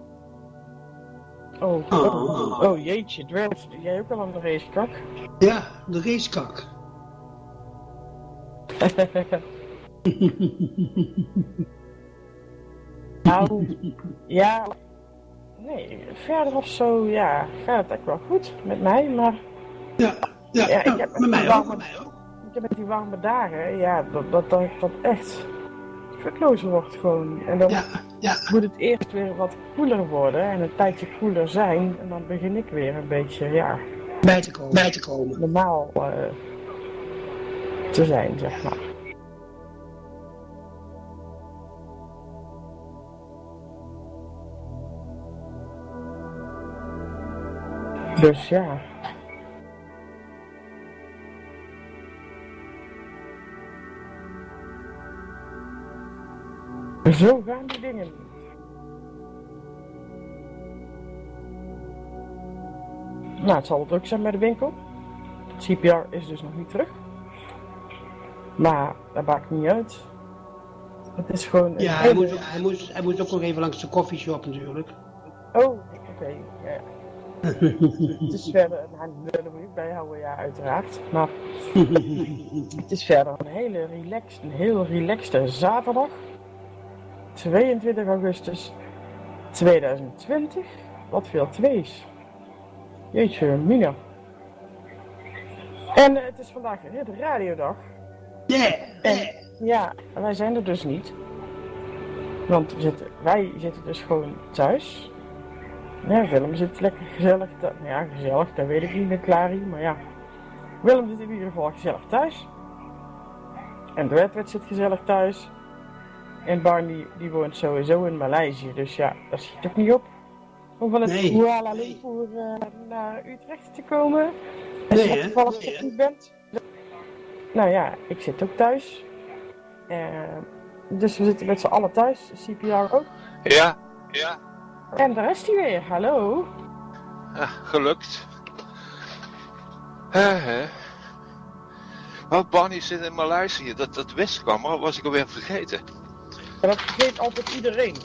Oh, oh, oh jeetje, Dwerf, jij ook al aan de racekak? Ja, de racekak. [LAUGHS] [LAUGHS] Nou, ja, nee, verder of zo, ja, gaat het echt wel goed met mij, maar Ja, ja, Ja, ik heb met mij ook, met mij ook. ik heb met die warme dagen, ja, dat dat, dat, dat echt verklozen wordt gewoon. En dan Ja, ja, moet het eerst weer wat koeler worden en een tijdje koeler zijn en dan begin ik weer een beetje, ja, bij te komen. Bij te komen. normaal eh, te zijn, zeg maar. Dus ja. Zo gaan die dingen. Nou, het zal wel druk zijn bij de winkel. CPR is dus nog niet terug. Maar dat maakt niet uit. Het is gewoon. Ja, hij moest, ook, hij, moest, hij moest ook nog even langs de koffieshop natuurlijk. Oh, oké. ja. Het is verder. Nou, daar moet ik bijhouden, ja, uiteraard. Maar het is verder een hele relaxed, een heel relaxte zaterdag. 22 augustus 2020. Wat veel twees. Jeetje, Mina. En eh, het is vandaag de radiodag. Ja, En ja, wij zijn er dus niet. Want we zitten, wij zitten dus gewoon thuis. Ja, Willem zit lekker gezellig thuis. Ja, gezellig, dat weet ik niet met Clary, maar ja. Willem zit in ieder geval gezellig thuis. En de Redwet zit gezellig thuis. En Barney, die woont sowieso in Maleisië, dus ja, dat schiet ook niet op. Om van het Nee. Kuala Lumpur eh, naar Utrecht te komen. Als Nee, je hè? toevallig Nee, toch niet bent. Nou ja, ik zit ook thuis. Eh, dus we zitten met z'n allen thuis, CPR ook. Ja, ja, En daar is hij weer, hallo. ja, gelukt. Hè, hè. Oh, Barney zit in Maleisië, dat, dat wist ik al, maar was ik alweer vergeten. En dat vergeet altijd iedereen.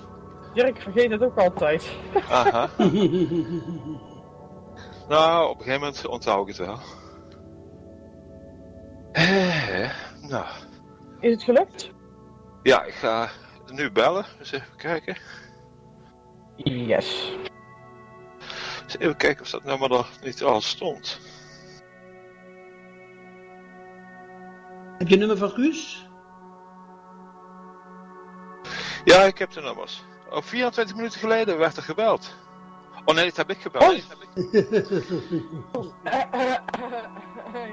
Dirk vergeet het ook altijd. Aha. [LAUGHS] nou, op een gegeven moment onthoud ik het wel. Hè, hè. Nou, Is het gelukt? ja, ik ga nu bellen. Eens even kijken. Yes. Even kijken of dat nummer er niet al stond. Heb je een nummer van Guus? Ja, ik heb de nummers. Oh, 24 minuten geleden werd er gebeld. Oh nee, dat heb ik gebeld. Oh. Nee, dat heb ik-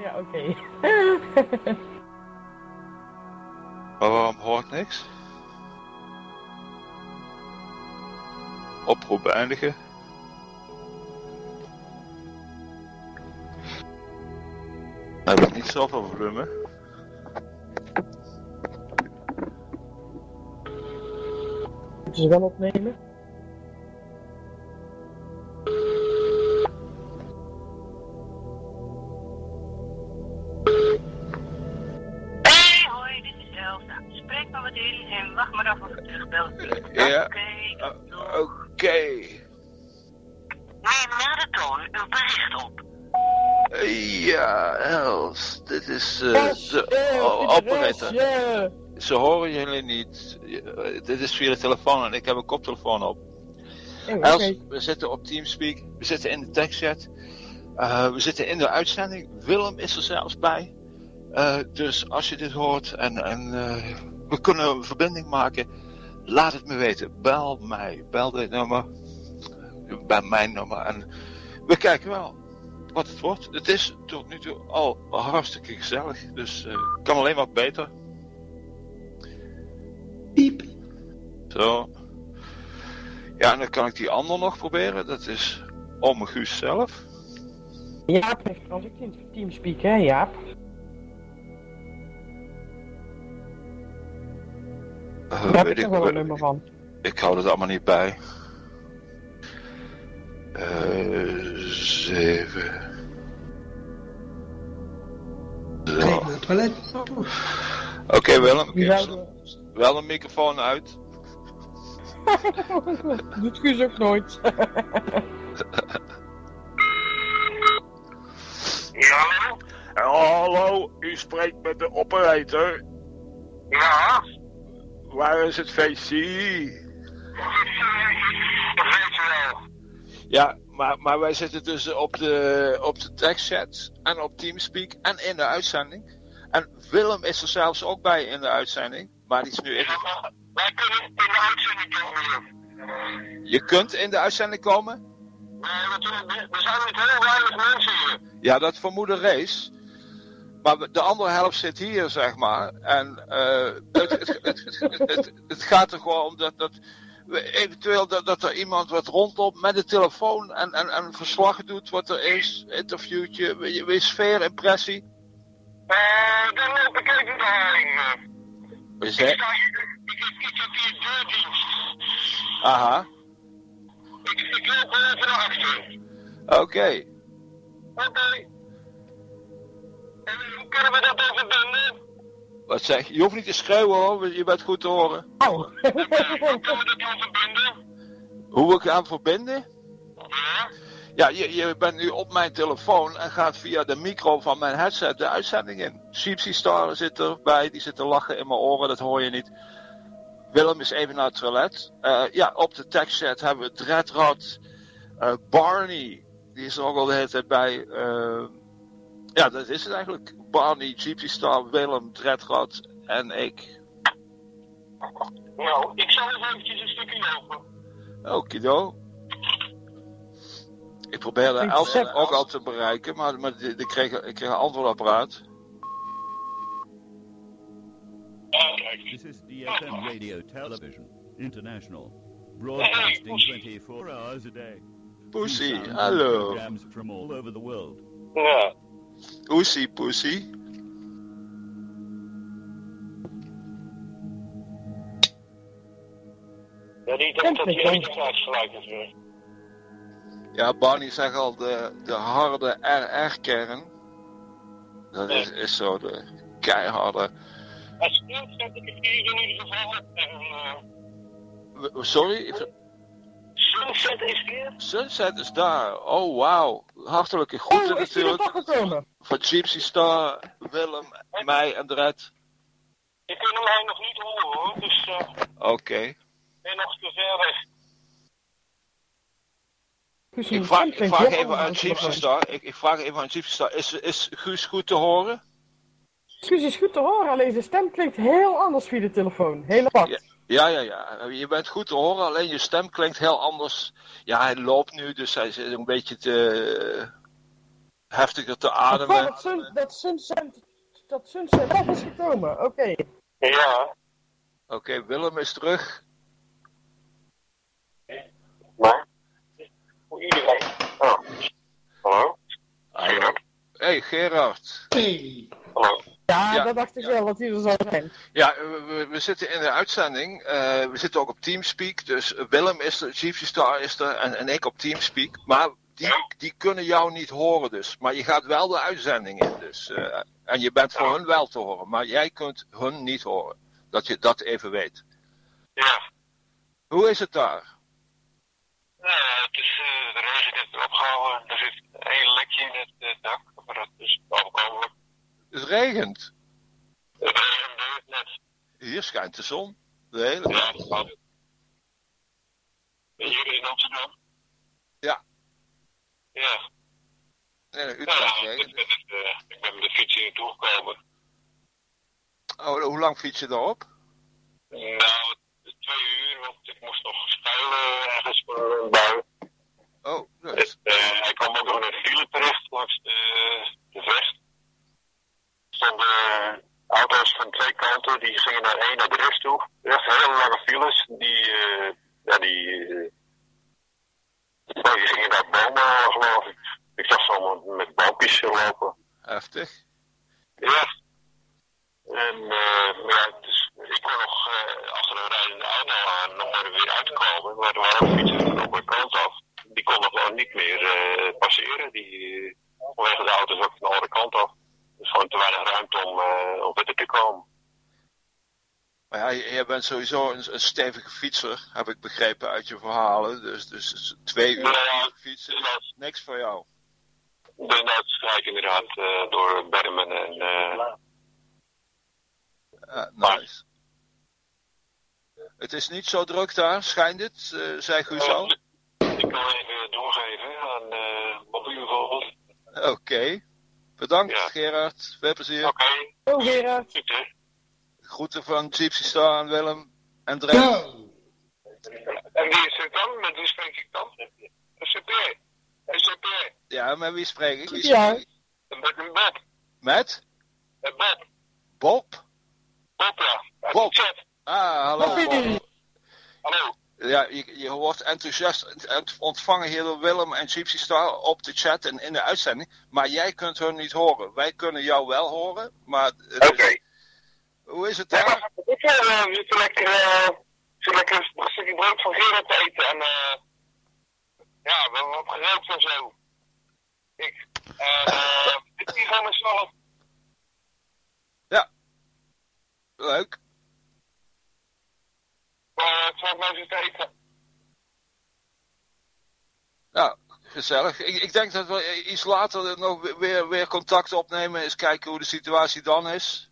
ja, oké. Maar waarom hoort niks? Oproep beëindigen. Heb ik niet zoveel volume. Moeten ze wel opnemen? Hey, hoi, dit is Elsa. Spreek maar met jullie en wacht maar af of ik terugbel. Ja. Oké, Uh, Oké. Neem na de toon uw bericht op. Ja, Els, dit is eh, Yes, de yes, o- yes, operator. yeah. Ze horen jullie niet. Je- Dit is via de telefoon en ik heb een koptelefoon op. Oh. Els, we zitten op Teamspeak, we zitten in de tekstchat, Eh, we zitten in de uitzending. Willem is er zelfs bij. Eh, dus als je dit hoort en, en eh, we kunnen een verbinding maken, laat het me weten. Bel mij, bel dit nummer, bij mijn nummer en we kijken wel wat het wordt. Het is tot nu toe al hartstikke gezellig, dus eh kan alleen maar beter. Piep. Zo. Ja, en dan kan ik die ander nog proberen. Dat is Ome Guus zelf. Jaap heeft trouwens ook team- teamspeak, hè Jaap? Daar heb weet ik ik, nog wel een nummer van. ik hou het allemaal niet bij. Eh, zeven. Zo. Kijk naar het toilet. Oké, Willem. Oké, zouden... Wel een microfoon uit. [LAUGHS] Doet Guus ook nooit. [LAUGHS] Ja, hallo. U spreekt met de operator. Ja, Waar is het feestje? dat weet je wel. Ja, maar, maar wij zitten dus op de, op de tekstchat en op Teamspeak en in de uitzending. En Willem is er zelfs ook bij in de uitzending. Maar die is nu. Ja, maar wij kunnen in de uitzending komen. Je kunt in de uitzending komen? Nee, we, we zijn met heel weinig mensen hier. Ja, dat vermoeden race. Maar de andere helft zit hier, zeg maar. En eh, het, het, het, gaat er gewoon om dat, dat eventueel dat, dat er iemand wat rondloopt met de telefoon en, en, en verslag doet wat er is, interviewtje, weer weer sfeerimpressie. Eh, dan loop ik even Ik zeggen, sta hier, ik, heb hier deurdienst. aha, Ik, ik loop even naar achter. oké. Oké. En hoe kunnen we dat dan verbinden? Wat zeg je? Je hoeft niet te schreeuwen hoor, je bent goed te horen. Au. Hoe kunnen we dat dan verbinden? Hoe we gaan verbinden? Ja. Ja, je, je bent nu op mijn telefoon en gaat via de micro van mijn headset de uitzending in. Sheepsy Star zit erbij, die zit te lachen in mijn oren, dat hoor je niet. Willem is even naar het toilet. Eh, ja, op de tekstchat hebben we Dreadrad, eh, Barney, die is er ook al de hele tijd bij. Eh, ja, dat is het eigenlijk. Barney, Gypsy Star, Willem, Dreadrad en ik. Nou, ik zal eens eventjes een stukje lopen. Okido. Ik probeerde vet. ook al te bereiken, maar, maar die- die kreeg, ik kreeg een antwoordapparaat. This is DFM Radio Television International, broadcasting 24 hours a day. Pussy, hallo. Programs from all over the world. Ja. Oesie, pussy. Ja, die denkt dat hij elektriciteitsgelijk is weer. Ja, Barney zegt al de, de harde RR-kern. Dat is, is zo de keiharde. Speelt zet ik het hier in ieder geval op. En, eh, Sorry? Ik- Sunset is hier. Sunset is daar. Oh, wauw. Hartelijke groeten Oh, is die er natuurlijk. Van Gypsy Star, Willem, mij en Dred. Je kunt mij nog niet horen hoor, dus eh Oké. ik ben nog te ver weg. Guus, Ik vraag, ik vraag even aan Gypsy Star. Ik, ik vraag even aan Gypsy Star. Is, is Guus goed te horen? Guus is goed te horen, alleen zijn stem klinkt heel anders via de telefoon. Heel apart. Ja. Ja, ja, ja. Je bent goed te horen, alleen je stem klinkt heel anders. Ja, hij loopt nu, dus hij zit een beetje te heftiger te Oh, ademen. dat, sun, dat sunset, dat sunset is gekomen. Oké. Ja, Oké, Willem is terug. maar. Voor iedereen. Oh. Hallo? Hallo. Hey Gerard. Hey. Ja, dat dacht ik wel dat hij er zou zijn. Ja, we, we- zitten in de uitzending. Eh, we zitten ook op Teamspeak. Dus Willem is er, Gypsy Star is er en, en ik op Teamspeak. Maar die, die kunnen jou niet horen dus. Maar je gaat wel de uitzending in dus. eh, en je bent voor hun wel te horen. Maar jij kunt hun niet horen. Dat je dat even weet. Ja. Hoe is het daar? Ja, het is eh, de regen heeft opgehouden. Er zit één lekje in het eh, dak, maar dat is overkomelijk. Het regent. Het net. Hier schijnt de zon. De hele dag. je in Amsterdam? Ja. Ja. Nee, Utrecht ik ben, met, eh, ik ben met de fiets hier toegekomen. Oh, hoe lang fiets je daarop? Nou, het is twee uur, want ik moest nog schuilen ergens voor een bui. Oh, Dus, eh, hij kwam ook nog in een file terecht langs de, de. Er stonden eh, auto's van twee kanten, die gingen naar één adres toe. Echt hele lange files, die, eh, ja, die, eh, die gingen naar bomen, geloof ik. Ik zag ze allemaal met balkjes lopen. Heftig. Ja. En uh, ja, ik kon nog achter een rijdende auto aan nog maar weer uitkomen. Maar er waren fietsen van op mijn kant af. Die konden gewoon niet meer passeren. Die vanwege de auto's ook van de andere kant af. Dus gewoon te weinig ruimte om, eh, om verder te komen. Maar ja, je- bent sowieso een, een stevige fietser, heb ik begrepen uit je verhalen. Dus, dus twee uur Ja. fietsen is niks voor jou. De Noordstrijk inderdaad eh, door Bermen en Ja, nice. Het is niet zo druk daar, schijnt het, eh zei Guzo. Ik kan even doorgeven aan uh, Bobby bijvoorbeeld. Oké. Bedankt Ja. Gerard, veel plezier. Oké, Oh, Gerard. succes. Groeten van Gypsy Star en Willem en Drek. Ja, En wie is het dan? Met wie spreek ik dan? SCP. SCP. Ja, met wie spreek ik? Wie Ja. spreek ik? Met een Bob. Met? Eh, Bob. Bob? Bob, ja. Bob. Ah, hallo Bob. Hallo. Ja, je, je wordt enthousiast ent- ontvangen hier door Willem en Gypsy Star op de chat en in de uitzending. Maar jij kunt hun niet horen. Wij kunnen jou wel horen, maar... Oké. Hoe is het Ja, daar? wil uh, we zitten lekker, eh, zitten lekker een stukje brood van Gerard te eten. En eh ja, we hebben wat gerookt en zo. Ik. eh [LAUGHS] ik gewoon met z'n allen. Leuk. Maar het zal nou zitten eten. Nou, gezellig. Ik, ik denk dat we iets later nog weer, weer contact opnemen. Eens kijken hoe de situatie dan is.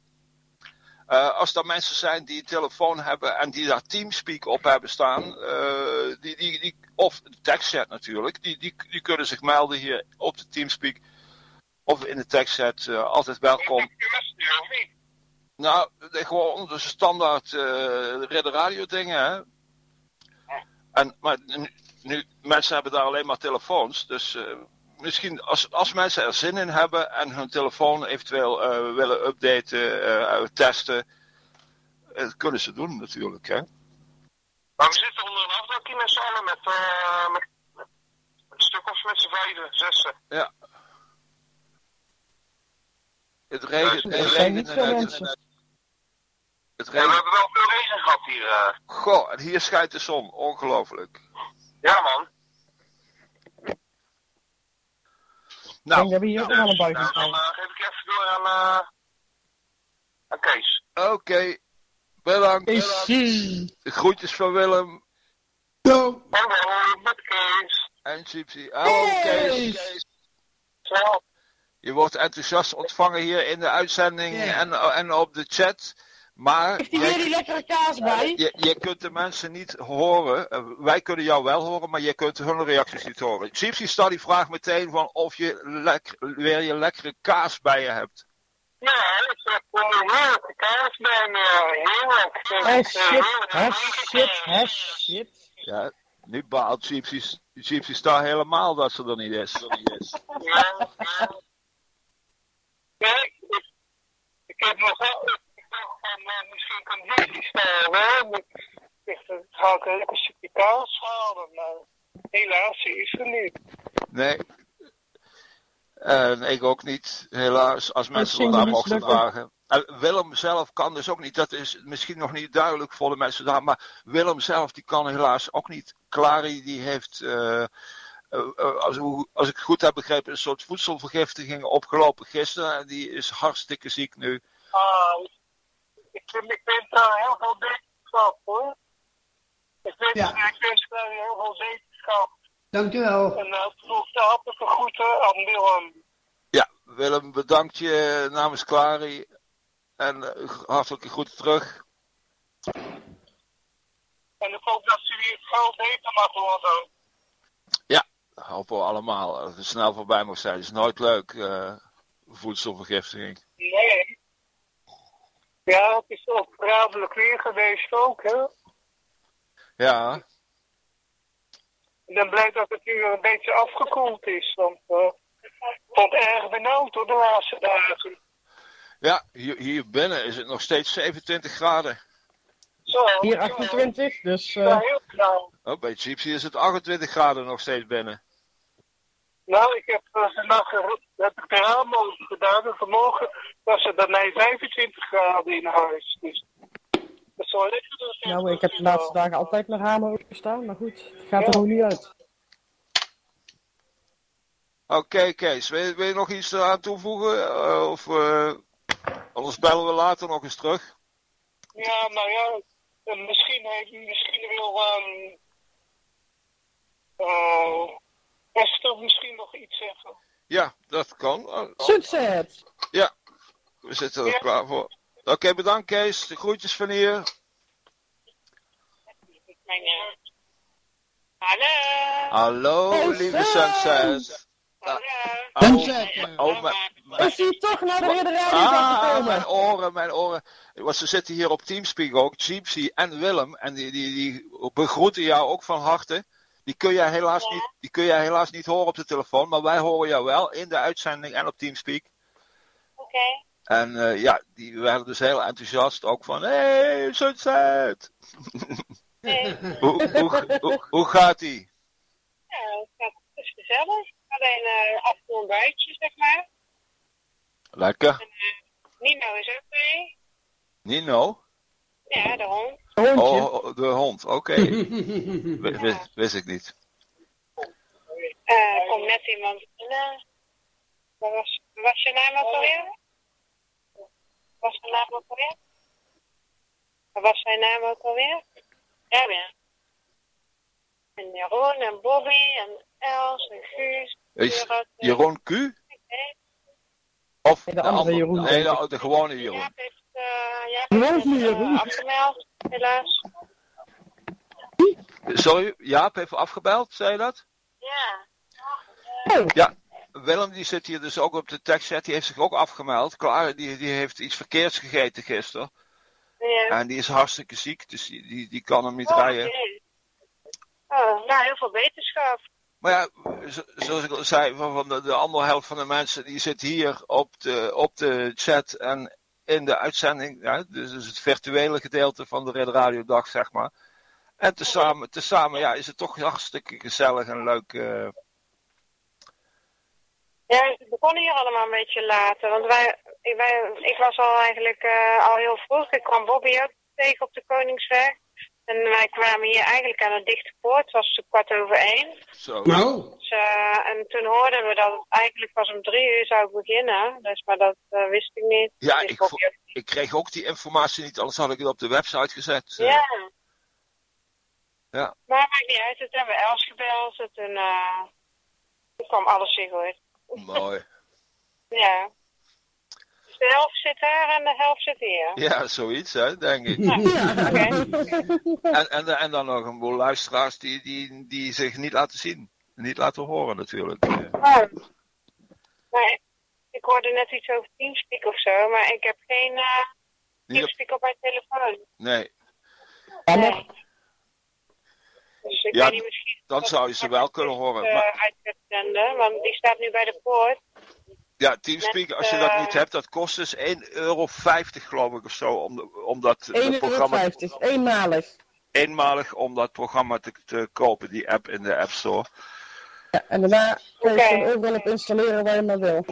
Eh, als er mensen zijn die een telefoon hebben en die daar Teamspeak op hebben staan, eh, die, die, die, of de tekstchat natuurlijk, die, die, die kunnen zich melden hier op de Teamspeak of in de tekstchat. eh, altijd welkom. Heb je messenger of niet? Nou, de- gewoon de standaard eh Ridder Radio dingen, hè. En, maar nu, nu, mensen hebben daar alleen maar telefoons, dus eh, misschien als, als mensen er zin in hebben en hun telefoon eventueel eh, willen updaten, eh, testen, eh, dat kunnen ze doen natuurlijk, hè. Maar we zitten onder een afdakje met z'n allen met, eh met, met een stuk of met z'n vijven, zessen. Ja. Het regent, Er het zijn niet regent veel net. mensen. Het Ja, we hebben wel veel regen gehad hier. eh. Goh, en hier schijnt de zon, ongelooflijk. Ja man. Nou, hier ook wel een buiten Nou, dan eh, geef ik even door aan, eh aan Kees. oké. Bedankt. Is De groetjes van Willem. Hallo, met Kees. en Gypsy. Hallo Kees. Kees. Zo. Je wordt enthousiast ontvangen hier in de uitzending en, en op de chat. Maar Heeft hij weer die lekkere kaas bij? je, je kunt de mensen niet horen. Eh, Wij kunnen jou wel horen, maar je kunt hun reacties niet horen. Gypsy Star die vraagt meteen van of je lek- weer je lekkere kaas bij je hebt. Ja, ik heb een heerlijke kaas bij me. Heerlijk. Eh, shit, hè, shit, hè, shit. Ja, nu baalt Gypsy, Gypsy Star helemaal dat ze er niet is. Er niet is. Ja, ja. Kijk, ik, ik heb nog wel... Van, eh, misschien kan? Ik dacht, dan ga ik een lekker stukje kaas halen, maar helaas, die is er niet. Nee. En ik ook niet, helaas, als mensen daar mochten lekker. vragen. En Willem zelf kan dus ook niet, dat is misschien nog niet duidelijk voor de mensen daar, maar Willem zelf die kan helaas ook niet. Clary die heeft, eh, eh, eh, als, als ik het goed heb begrepen, een soort voedselvergiftiging opgelopen gisteren. En die is hartstikke ziek nu. Ah, ik vind, ik vind daar heel veel wetenschap, hoor. Ik vind, Ja. ik daar heel veel wetenschap. Dankjewel. En uh, vroeg de hartelijke groeten aan Willem. Ja, Willem, bedankt je namens Clary. En eh, hartelijke groeten terug. En ik hoop dat ze weer veel beter mag worden. Dat hopen we allemaal. Dat het snel voorbij mag zijn. Het is nooit leuk, eh, voedselvergiftiging. Nee. Ja, het is ook weer geweest ook, hè. Ja, Ik ben blij dat het nu een beetje afgekoeld is, want eh, ik vond het erg benauwd door de laatste dagen. ja hier, hier binnen is het nog steeds 27 graden. Zo, Hier 28, dus Ja, eh heel benauwd. Oh, bij Gypsy is het 28 graden nog steeds binnen. Nou, ik heb uh, vannacht heb ik de ramen open gedaan en vanmorgen was het bij mij 25 graden in huis. Dus dat het Nou, ik heb de laatste dagen altijd mijn ramen openstaan, maar goed, het gaat er nog niet uit. Oké, Kees, wil, je- wil je nog iets eraan toevoegen? Eh, of eh, anders bellen we later nog eens terug. Ja, nou ja, eh, misschien, heeft- misschien wil ehm eh, Esther misschien nog iets zeggen. Ja, dat kan. Succes! we zitten er Ja. klaar voor. Oké, bedankt Kees. De groetjes van hier. Hallo. Hallo, Hey, lieve. Sunset. Hallo. Oh, Sunset. oh, mijn, mijn- Is hij toch naar de Ah, mijn oren, mijn oren. Want ze zitten hier op Teamspeak ook, Gypsy en Willem. En die, die, die begroeten jou ook van harte. Die kun, jij helaas niet, die kun jij helaas niet horen op de telefoon, maar wij horen jou wel in de uitzending en op Teamspeak. Oké. En eh, ja, die werden dus heel enthousiast ook van, hey, Sunset! Hey. [LAUGHS] hoe, hoe, hoe, hoe gaat die? Ja, het gaat is gezellig. Alleen eh af en toe een buitje, zeg maar. Lekker. Nino is ook mee. Nino? Ja, de hond. Hondje. Oh, de hond, oké. [LAUGHS] W- wist, wist ik niet. Eh, er komt net iemand binnen. Wat was, was je naam ook alweer? Wat was zijn naam ook alweer? Wat was zijn naam ook alweer? Erwin. En Jeroen en Bobby en Els en Guus. Is eh, Jeroen Q? Of Nee, de andere Jeroen, Nee, de, de gewone Jeroen. Jaap heeft, eh eh, Jeroen. afgemeld, helaas. Sorry, Jaap heeft afgebeld, zei je dat? Ja. Oh, Ja, Willem die zit hier dus ook op de tekstchat, die heeft zich ook afgemeld. Klaar, die, die heeft iets verkeerds gegeten gisteren. ja. En die is hartstikke ziek, dus die, die, die kan hem niet Oh, rijden. oké. Oh, nou, heel veel beterschap. Maar ja, zo- zoals ik al zei, van van de, de andere helft van de mensen die zit hier op de, op de chat en in de uitzending. Ja, dus, het virtuele gedeelte van de Red Radio Dag, zeg maar. En tezamen, tezamen ja, is het toch hartstikke gezellig en leuk. eh. Ja, we begonnen hier allemaal een beetje later. Want wij, ik, wij, ik was al eigenlijk eh, al heel vroeg. Ik kwam Bobby ook tegen op de Koningsweg. En wij kwamen hier eigenlijk aan het dichte poort. Het was zo kwart over één. zo. Nou, Dus, eh, en toen hoorden we dat het eigenlijk pas om drie uur zou beginnen. Dus, maar dat eh, wist ik niet. Ja, Dus ik, ik kreeg ook die informatie niet, anders had ik het op de website gezet. eh. Ja. Ja. Maar maakt niet uit. Toen hebben we Els gebeld. En toen, eh, toen kwam alles weer goed. Mooi. Ja. Dus de helft zit daar en de helft zit hier. Ja, zoiets, hè, denk ik. Oké. En, en, en dan nog een boel luisteraars die, die, die zich niet laten zien. Niet laten horen, natuurlijk. Oh. Maar ik hoorde net iets over Teamspeak of zo, maar ik heb geen eh op, Teamspeak op mijn telefoon. nee, jammer. Dus ik Ja, weet niet, misschien... dan dat zou je ze wel kunnen horen. eh, Maar uit kunt zenden, want die staat nu bij de poort. Ja, Teamspeak, als je dat niet hebt, dat kost dus 1,50 euro geloof ik of zo. Om, om dat het 1,50 euro, programma, eenmalig. eenmalig om dat programma te, te kopen, die app in de App Store. Ja, en daarna kun je het gewoon overal op installeren waar je maar wil.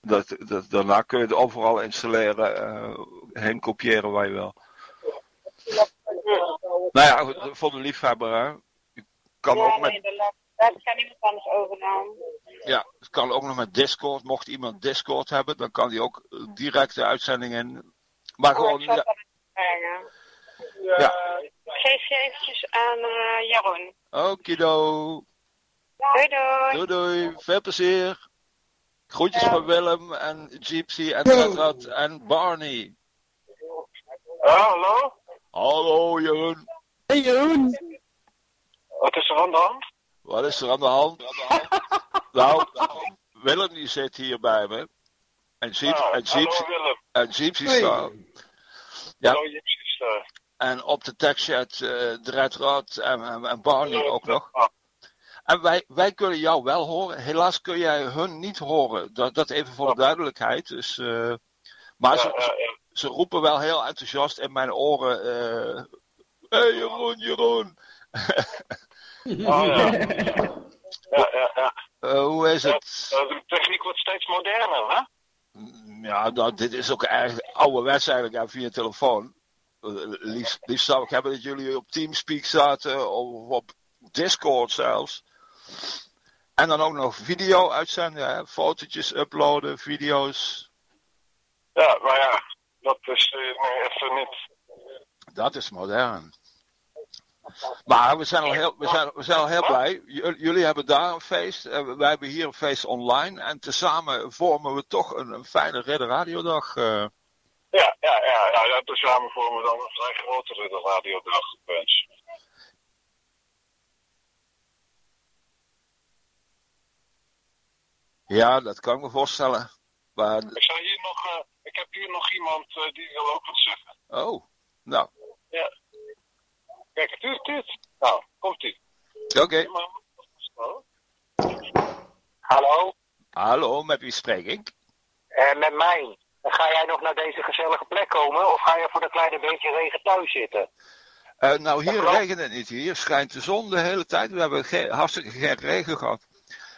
Dat, dat, daarna kun je het overal installeren, eh, heen kopiëren waar je wil. Nou ja, voor de liefhebber, hè. Je kan ja, ook met iemand anders overnemen. Ja, het kan ook nog met Discord. Mocht iemand Discord hebben, dan kan die ook eh, direct de uitzending in. Maar Oh, gewoon, ik zal ja, ja. Ik geef je eventjes aan eh Jeroen. Okido. Doei doei. Doei doei. Veel plezier. Groetjes Ja. van Willem en Gypsy en. Redrat en Barney. Ja, hallo? Hallo Jeroen. Hey Jeroen! Wat is er aan de hand? Wat is er aan de hand? nou, Willem die zit hier bij me. En Gypsy, Ah, en staat. Ja. Jezus. En op de tekstchat uh, Dredrad en, en, en Barney ook nog. En wij, wij kunnen jou wel horen. Helaas kun jij hun niet horen. Dat, dat even voor de duidelijkheid. Dus, eh, maar ja, ze, ja, ja. ze roepen wel heel enthousiast in mijn oren. eh hey Jeroen, Jeroen. [LAUGHS] Oh, ja. [LAUGHS] ja, ja, ja. Eh, hoe is het? Ja, de techniek wordt steeds moderner, hè? Ja, nou, dit is ook eigenlijk ouderwets eigenlijk ja, via telefoon. Eh, Liefst, liefst zou ik hebben dat jullie op Teamspeak zaten of op Discord zelfs. En dan ook nog video uitzenden, hè? fotootjes uploaden, video's. Ja, maar ja, dat is eh, nu even niet. Dat is modern. Maar we zijn al heel, we zijn, we zijn al heel blij. Jullie hebben daar een feest, en wij hebben hier een feest online. En tezamen vormen we toch een, een fijne Ridder Radiodag. eh. Ja, ja, ja, ja, ja tezamen vormen we dan een vrij grotere radiodag. Wens. Ja, dat kan ik me voorstellen. Maar, Ik, zou hier nog, eh, ik heb hier nog iemand eh, die wil ook wat zeggen. oh, nou, Ja. Kijk, het duurt. Nou, komt ie. oké. Hallo, Hallo, met wie spreek ik? en met mij. Ga jij nog naar deze gezellige plek komen of ga je voor een kleine beetje regen thuis zitten? Eh, nou, hier regent het niet. Hier schijnt de zon de hele tijd. We hebben geen, hartstikke geen regen gehad.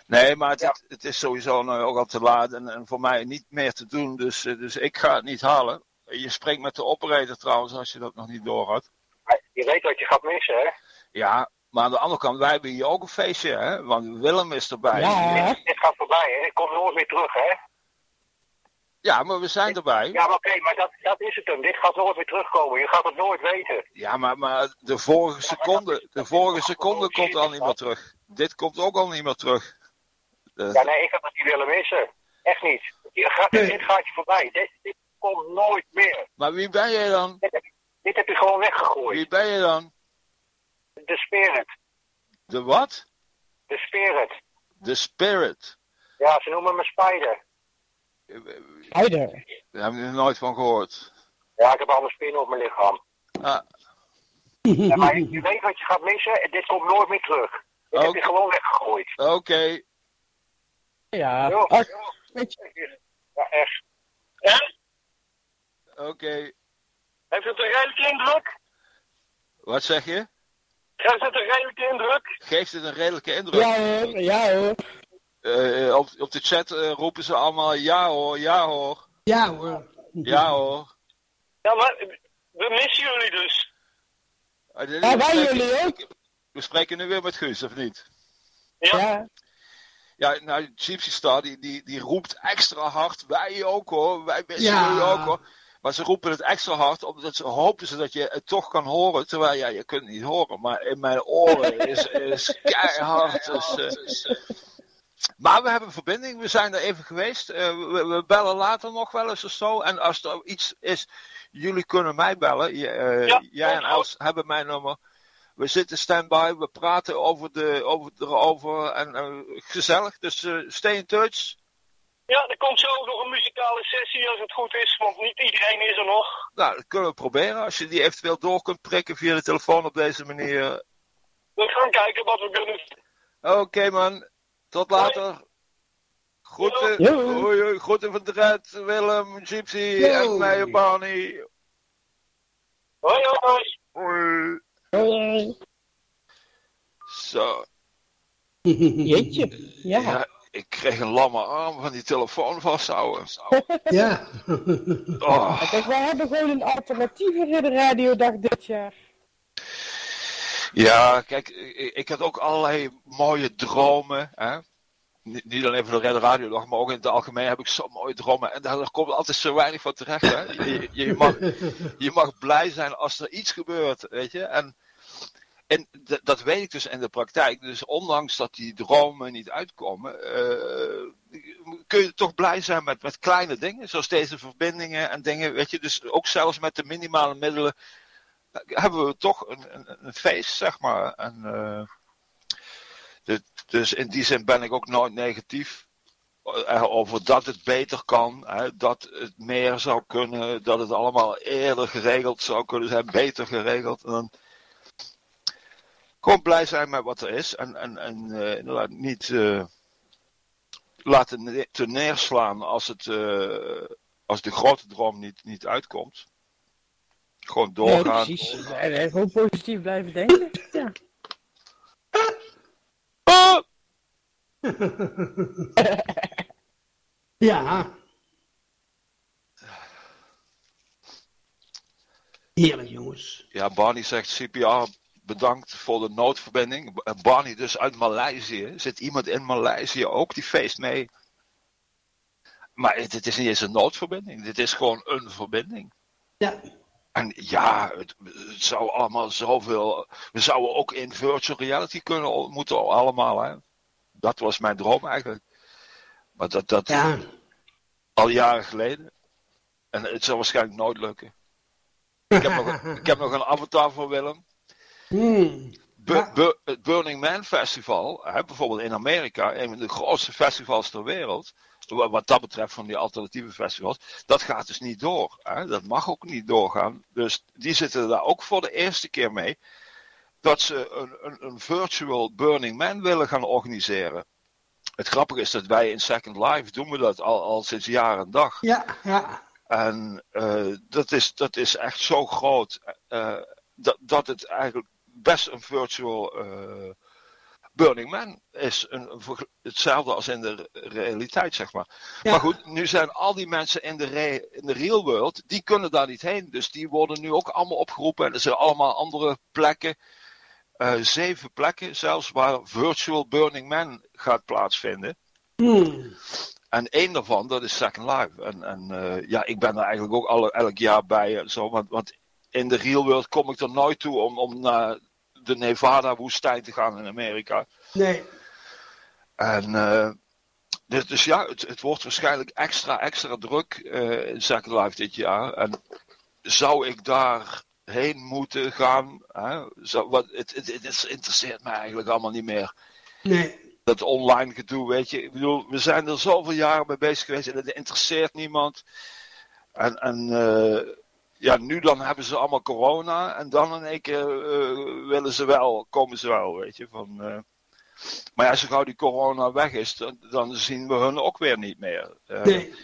Nee, maar het, Ja. het is sowieso nou ook al te laat en, en voor mij niet meer te doen. Dus, eh, dus ik ga het niet halen. Je spreekt met de operator trouwens, als je dat nog niet door had. Je weet wat je gaat missen, hè? Ja, maar aan de andere kant, wij hebben hier ook een feestje, hè? Want Willem is erbij. Ja. Dit, dit gaat voorbij, hè? Dit komt nooit meer terug, hè? Ja, maar we zijn erbij. Ja, maar oké, maar dat, dat is het hem. Dit gaat nooit meer terugkomen. Je gaat het nooit weten. Ja, maar, maar de vorige seconde, de vorige seconde komt al niet meer terug. Dit komt ook al niet meer terug. Eh, Ja, nee, ik had het niet willen missen. Echt niet. Je gaat, Nee. Dit gaat je voorbij. Dit, dit komt nooit meer. maar wie ben jij dan? Dit heb, dit heb je gewoon weggegooid. Wie ben je dan? De spirit. De wat? De spirit. De spirit. Ja, ze noemen me Spider. Spider. Daar heb ik er nooit van gehoord. Ja, ik heb al een spin op mijn lichaam. Ah, Ja, maar je, weet wat je gaat missen en dit komt nooit meer terug. Dit heb je gewoon weggegooid. oké. Ja. Jo, jo. Ja, echt. Oké. Heeft het een redelijke indruk? Wat zeg je? Heeft het een redelijke indruk? Geeft het een redelijke indruk? ja hoor, ja hoor. Eh, op, op de chat eh, roepen ze allemaal ja hoor, ja hoor, Ja hoor. ja hoor. Ja, maar we missen jullie dus. Ah, Ja, wij spreken- jullie ook. We spreken nu weer met Guus, of niet? Ja. Ja. Ja, nou, Gypsy Star, die, die, die roept extra hard. Wij ook hoor, wij missen Ja. jullie ook hoor. Maar ze roepen het extra hard, omdat ze hopen ze dat je het toch kan horen. Terwijl, ja, je kunt het niet horen. Maar in mijn oren is, is keihard. [LAUGHS] Dus, maar we hebben verbinding, we zijn er even geweest. Eh, we, we bellen later nog wel eens of zo. En als er iets is, jullie kunnen mij bellen. Ja, jij en. Els hebben mijn nummer. We zitten standby, we praten over de, over, erover en gezellig. Dus stay in touch. Ja, er komt zo ook nog een muzikale sessie als het goed is, want niet iedereen is er nog. Nou, dat kunnen we proberen. Als je die eventueel door kunt prikken via de telefoon op deze manier. We gaan kijken wat we kunnen Oké man, tot later. Groeten, Jo. hoi, hoi, groeten van Dred, Willem, Gypsy en mij en Barney. Hoi, hoi, hoi. Hoi. Hoi. Zo, Jeetje. Ja. ja, ik kreeg een lamme arm van die telefoon vasthouden. Ja. Oh. Kijk, wij hebben gewoon een alternatieve radiodag dit jaar. Ja, kijk, ik, ik had ook allerlei mooie dromen. Hè? Niet, niet alleen voor de Red Radio maar ook in het algemeen heb ik zo mooie dromen. En daar komt altijd zo weinig van terecht. Hè? Je mag, je mag blij zijn als er iets gebeurt, weet je. En, en dat weet ik dus in de praktijk. Dus ondanks dat die dromen niet uitkomen, eh, kun je toch blij zijn met, met kleine dingen. Zoals deze verbindingen en dingen, weet je. Dus ook zelfs met de minimale middelen eh, hebben we toch een, een, een feest, zeg maar. Eh, dus in die zin ben ik ook nooit negatief over dat het beter kan, hè, dat het meer zou kunnen, dat het allemaal eerder geregeld zou kunnen zijn, beter geregeld. Dan gewoon blij zijn met wat er is en, en, en eh, inderdaad niet eh, laten ne- te neerslaan als, het, eh, als de grote droom niet, niet uitkomt. Gewoon Nee, doorgaan. precies. Nee, nee, gewoon positief blijven denken. Ja. Ah! [LAUGHS] ja. Heerlijk, jongens. Ja, Barney zegt CPR bedankt voor de noodverbinding. Barney dus uit Maleisië. Zit iemand in Maleisië ook die feest mee? Maar het, het is niet eens een noodverbinding. Dit is gewoon een verbinding. Ja. En ja, het, het zou allemaal zoveel... We zouden ook in virtual reality kunnen moeten allemaal. Hè? Dat was mijn droom eigenlijk. Maar dat, dat Ja. al jaren geleden. En het zal waarschijnlijk nooit lukken. Ik heb nog, een- ik heb nog een avatar voor Willem. Hmm. Het Burning Man Festival, hè, bijvoorbeeld in Amerika, een van de grootste festivals ter wereld, wa- wat dat betreft van die alternatieve festivals, dat gaat dus niet door. Hè? Dat mag ook niet doorgaan. Dus die zitten daar ook voor de eerste keer mee, dat ze een, een, een virtual Burning Man willen gaan organiseren. Het grappige is dat wij in Second Life doen we dat al, al sinds jaar en dag. Ja, ja. En eh, dat, is, dat is echt zo groot eh, dat, dat het eigenlijk best een virtual eh, Burning Man is. Een, hetzelfde als in de realiteit, zeg maar. Ja. Maar goed, nu zijn al die mensen in de, re- in de real world, die kunnen daar niet heen. Dus die worden nu ook allemaal opgeroepen. En er zijn allemaal andere plekken. eh, zeven plekken zelfs waar virtual Burning Man gaat plaatsvinden. Hmm. En één daarvan, dat is Second Life. En, en eh, ja, ik ben er eigenlijk ook alle, elk jaar bij. En zo, want, want in de real world kom ik er nooit toe om, om naar de Nevada-woestijn te gaan in Amerika. Nee. En eh, dus, dus ja, het, het wordt waarschijnlijk extra, extra druk eh, in Second Life dit jaar. En zou ik daar heen moeten gaan? Hè? Zou, wat, het, het, interesseert me eigenlijk allemaal niet meer Nee. dat online gedoe, weet je. Ik bedoel, we zijn er zoveel jaren mee bezig geweest en het interesseert niemand. En, en eh, ja, nu dan hebben ze allemaal corona en dan in één keer eh, willen ze wel, komen ze wel, weet je. Van, eh, maar ja, zo gauw die corona weg is, dan, dan zien we hun ook weer niet meer. Eh, Nee.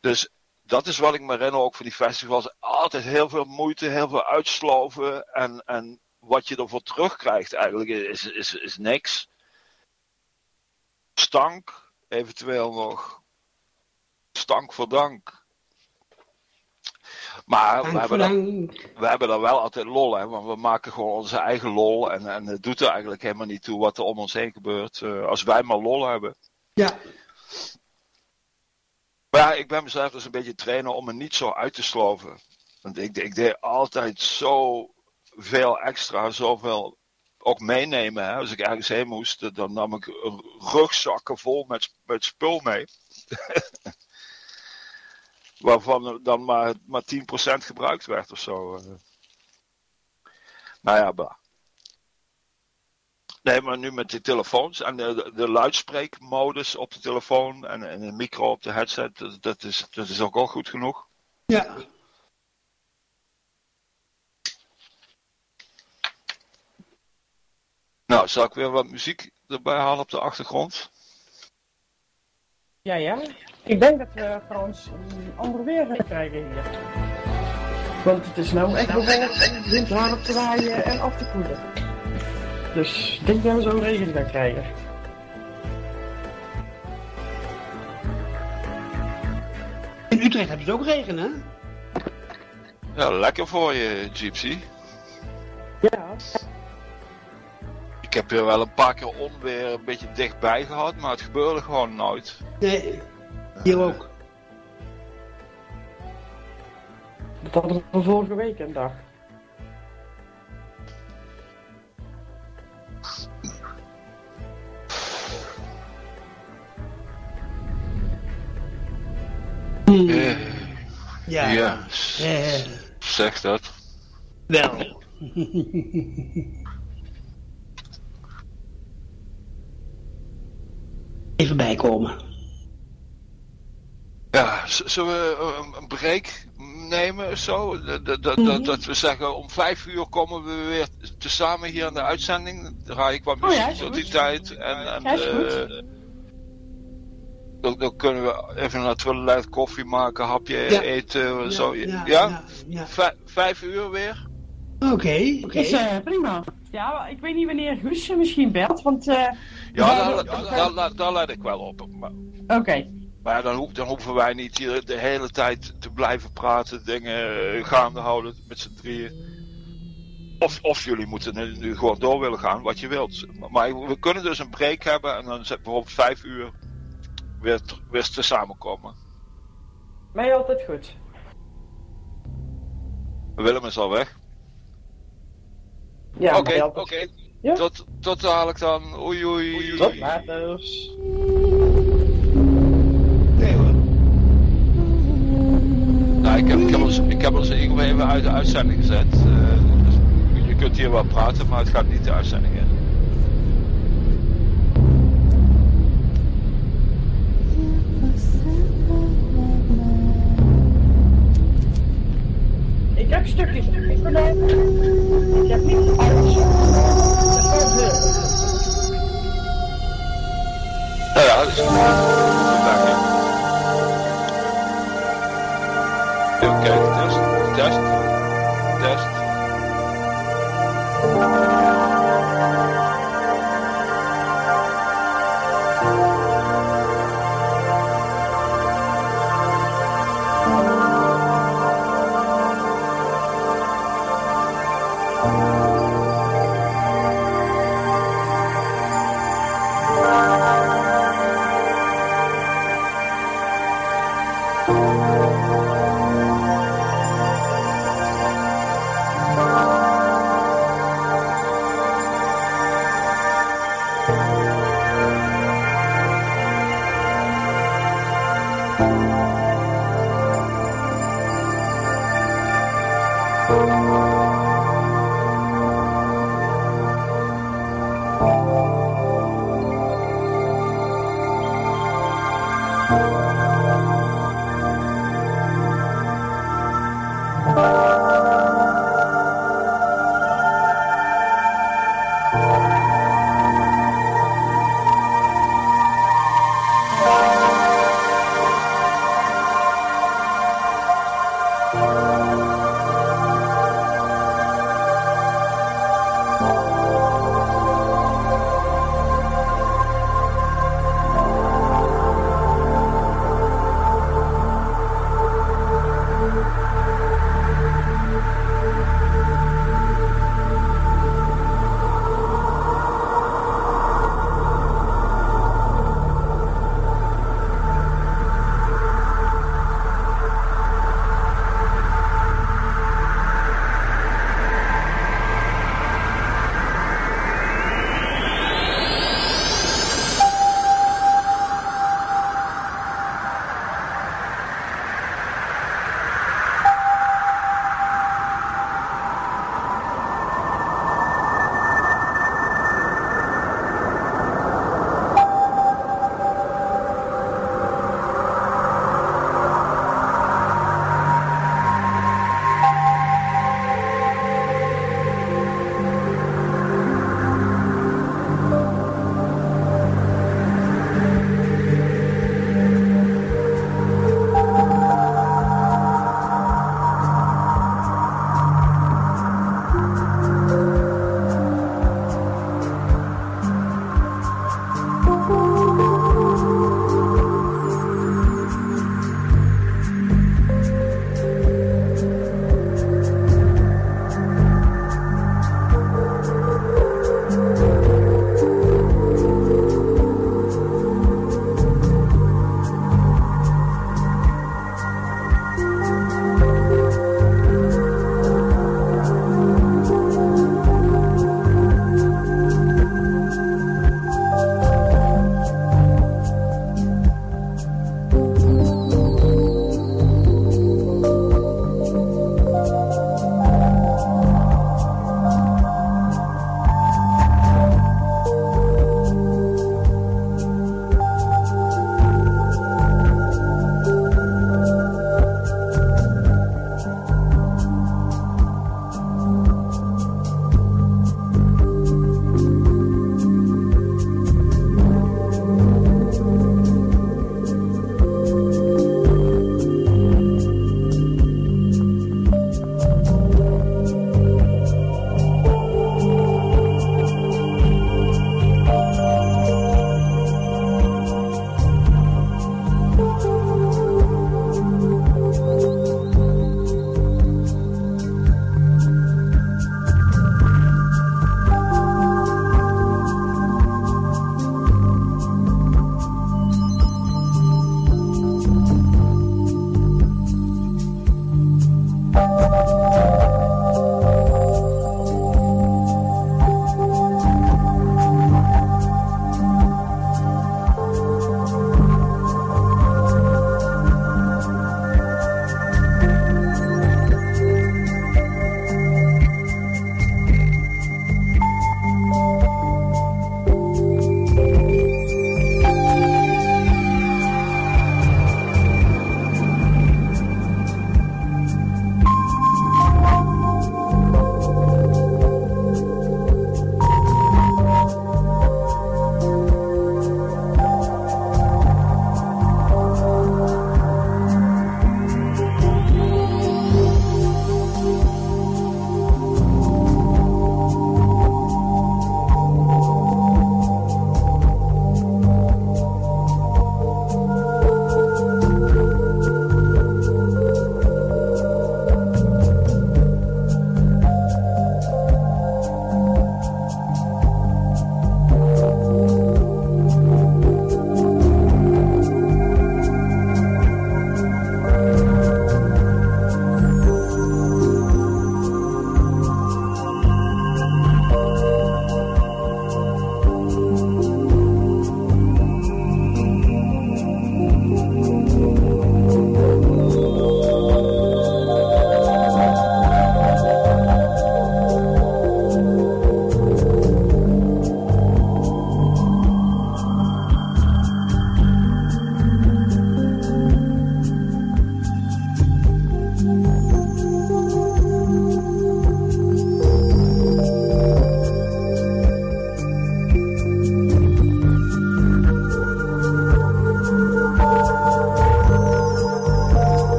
Dus dat is wat ik me herinner ook van die festivals. Altijd heel veel moeite, heel veel uitsloven. En, en wat je ervoor terugkrijgt eigenlijk is, is, is niks. Stank, eventueel nog. Stank voor dank. Maar we Dank hebben, dan, dank. we hebben er wel altijd lol, hè, want we maken gewoon onze eigen lol. En, en het doet er eigenlijk helemaal niet toe wat er om ons heen gebeurt. eh, als wij maar lol hebben. Ja. Maar ja, ik ben mezelf dus een beetje trainen om me niet zo uit te sloven. Want ik, ik deed altijd zo veel extra, zoveel ook meenemen. Hè. Als ik ergens heen moest, dan nam ik rugzakken vol met, met spul mee. [LAUGHS] Waarvan dan maar, maar 10% gebruikt werd of zo. eh. Nou ja, bah. Nee, maar nu met die telefoons en de, de, de luidspreekmodus op de telefoon en, en een micro op de headset, dat, dat, is, dat is ook al goed genoeg. Ja. Nou, zal ik weer wat muziek erbij halen op de achtergrond? Ja, ja. Ik denk dat we trouwens een ander weer gaan krijgen hier. Want het is nou echt begonnen om wind harder te waaien en af te koelen. Dus ik denk dat we zo regen gaan krijgen. In Utrecht hebben ze ook regen, hè? Ja, lekker voor je, Gypsy. Ja. Ik heb hier wel een paar keer onweer een beetje dichtbij gehad, maar het gebeurde gewoon nooit. Nee. Hier ook. Dat hadden we vorige week een dag. Hmm. Eh, Ja. ja, Eh, zeg dat. wel. [LAUGHS] Even bijkomen. Ja, zullen we eh, een, een break nemen of zo? Dat, dat, dat, dat- we zeggen om vijf uur komen we weer tezamen hier aan de uitzending. Dan draai ik wat Oh ja, muziek tot die tijd. En, en Ja, is goed. eh, dan, dan kunnen we even naar het toilet koffie maken, hapje Ja. eten. zo. Ja? ja, ja. Vij- vijf uur weer? Oké. Is eh, prima. Ja, ik weet niet wanneer Guusje misschien belt, want... eh, Ja, daar, daar, daar, daar let ik wel op. Maar, Oké. maar dan, ho- dan hoeven wij niet hier de hele tijd te blijven praten, dingen eh, gaande houden met z'n drieën. Of, of jullie moeten nu, gewoon door willen gaan, wat je wilt. Maar, we kunnen dus een break hebben en dan zet bijvoorbeeld vijf uur weer, weer te samenkomen. Mij altijd goed. Willem is al weg. Ja, Oké, oké. Ja. Tot, tot dadelijk dan. Oei oei. Tot later. Nee hoor. Nou, ik heb, ik heb, ons, ik heb ons even uit de uitzending gezet. Eh, dus je kunt hier wel praten, maar het gaat niet de uitzending in. Ik heb stukjes. Ik heb niet alles. Dat gaat heel. Nou ja,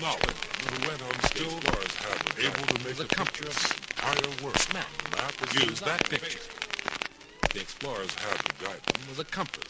Knowledge who went on still able to make the picture of entire world. Map used that picture. The explorers had to guide them with a compass.